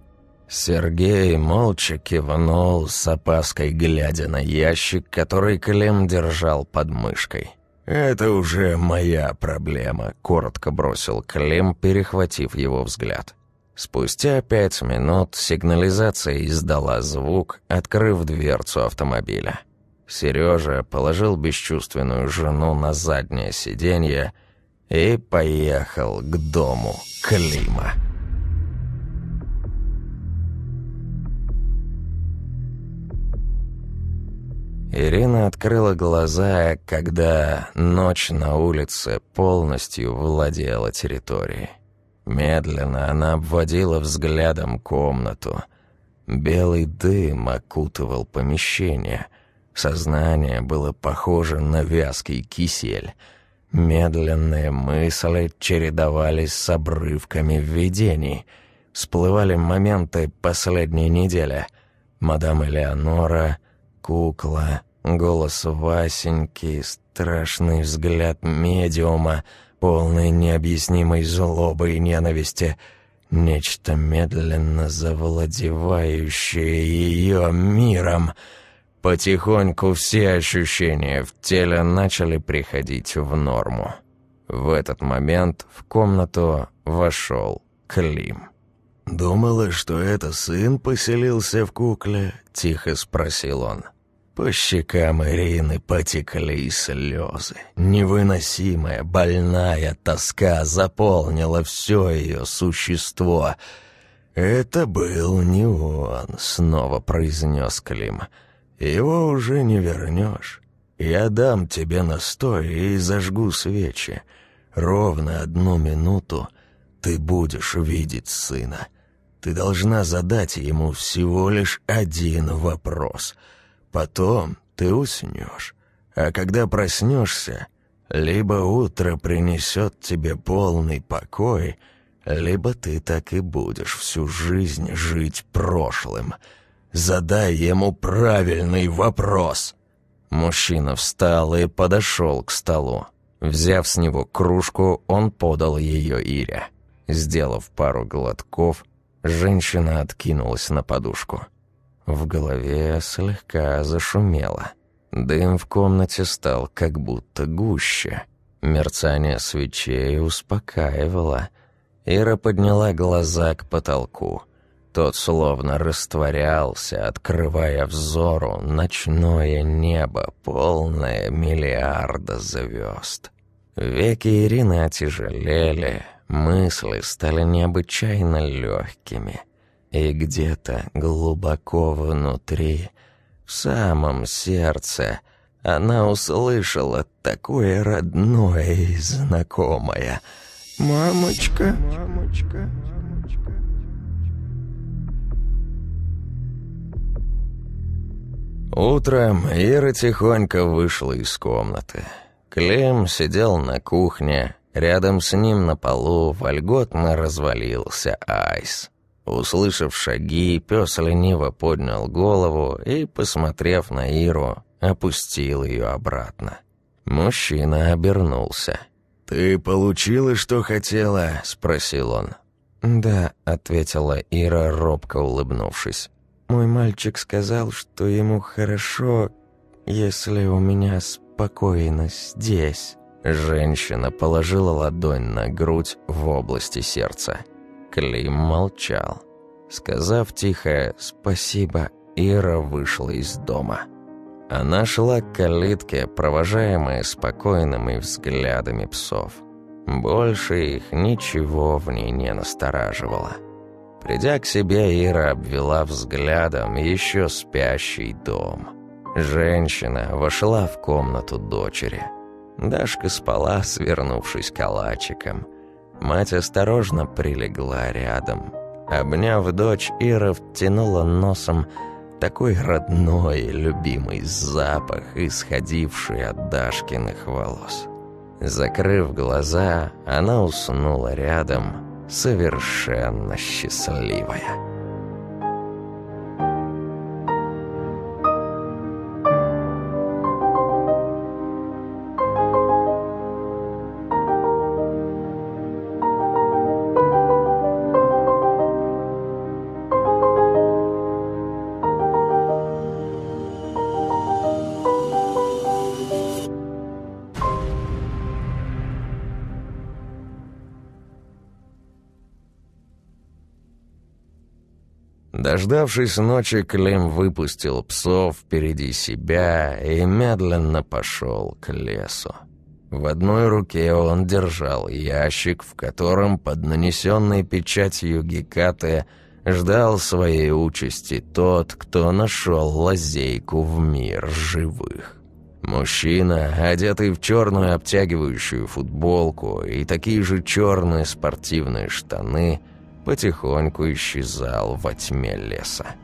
Сергей молча кивнул с опаской, глядя на ящик, который Клим держал под мышкой. «Это уже моя проблема», — коротко бросил Клим, перехватив его взгляд. Спустя пять минут сигнализация издала звук, открыв дверцу автомобиля. Сережа положил бесчувственную жену на заднее сиденье и поехал к дому Клима. Ирина открыла глаза, когда ночь на улице полностью владела территорией. Медленно она обводила взглядом комнату. Белый дым окутывал помещение. Сознание было похоже на вязкий кисель. Медленные мысли чередовались с обрывками видений. Всплывали моменты последней недели. Мадам Элеонора кукла, голос Васеньки, страшный взгляд медиума, полный необъяснимой злобы и ненависти, нечто медленно завладевающее ее миром. Потихоньку все ощущения в теле начали приходить в норму. В этот момент в комнату вошел Клим. «Думала, что это сын поселился в кукле?» — тихо спросил он. По щекам Ирины потекли слезы. Невыносимая, больная тоска заполнила все ее существо. «Это был не он», — снова произнес Клим. «Его уже не вернешь. Я дам тебе настой и зажгу свечи. Ровно одну минуту ты будешь видеть сына. Ты должна задать ему всего лишь один вопрос — Потом ты уснешь, а когда проснешься, либо утро принесет тебе полный покой, либо ты так и будешь всю жизнь жить прошлым. Задай ему правильный вопрос». Мужчина встал и подошел к столу. Взяв с него кружку, он подал ее Ире. Сделав пару глотков, женщина откинулась на подушку. В голове слегка зашумело. Дым в комнате стал как будто гуще. Мерцание свечей успокаивало. Ира подняла глаза к потолку. Тот словно растворялся, открывая взору ночное небо, полное миллиарда звезд. Веки Ирины отяжелели, мысли стали необычайно легкими. И где-то глубоко внутри, в самом сердце, она услышала такое родное и знакомое. «Мамочка, мамочка». Утром Ира тихонько вышла из комнаты. Клем сидел на кухне, рядом с ним на полу вольготно развалился Айс. Услышав шаги, пес лениво поднял голову и, посмотрев на Иру, опустил ее обратно. Мужчина обернулся. «Ты получила, что хотела?» — спросил он. «Да», — ответила Ира, робко улыбнувшись. Мой мальчик сказал, что ему хорошо, если у меня спокойно здесь». Женщина положила ладонь на грудь в области сердца. Клим молчал. Сказав тихо «спасибо», Ира вышла из дома. Она шла к калитке, провожаемая спокойными взглядами псов. Больше их ничего в ней не настораживало. Придя к себе, Ира обвела взглядом еще спящий дом. Женщина вошла в комнату дочери. Дашка спала, свернувшись калачиком. Мать осторожно прилегла рядом. Обняв дочь, Ира втянула носом такой родной и любимый запах, исходивший от Дашкиных волос. Закрыв глаза, она уснула рядом, совершенно счастливая. Дождавшись ночи, Клим выпустил псов впереди себя и медленно пошел к лесу. В одной руке он держал ящик, в котором под нанесенной печатью Гекаты ждал своей участи тот, кто нашел лазейку в мир живых. Мужчина, одетый в черную обтягивающую футболку и такие же черные спортивные штаны – потихоньку исчезал во тьме леса.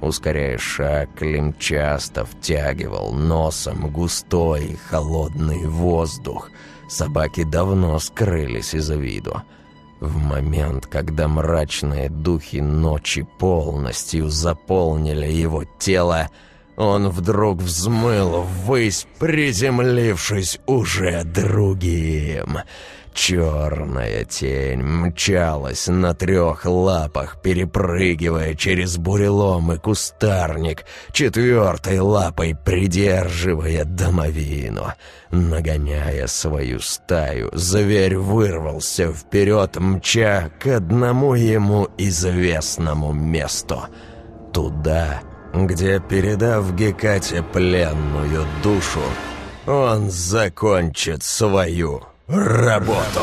Ускоряя шаг, Клим часто втягивал носом густой холодный воздух. Собаки давно скрылись из виду. В момент, когда мрачные духи ночи полностью заполнили его тело, он вдруг взмыл ввысь, приземлившись уже другим — Черная тень мчалась на трех лапах, перепрыгивая через бурелом и кустарник, четвертой лапой придерживая домовину. Нагоняя свою стаю, зверь вырвался вперед, мча к одному ему известному месту. Туда, где, передав Гекате пленную душу, он закончит свою работу.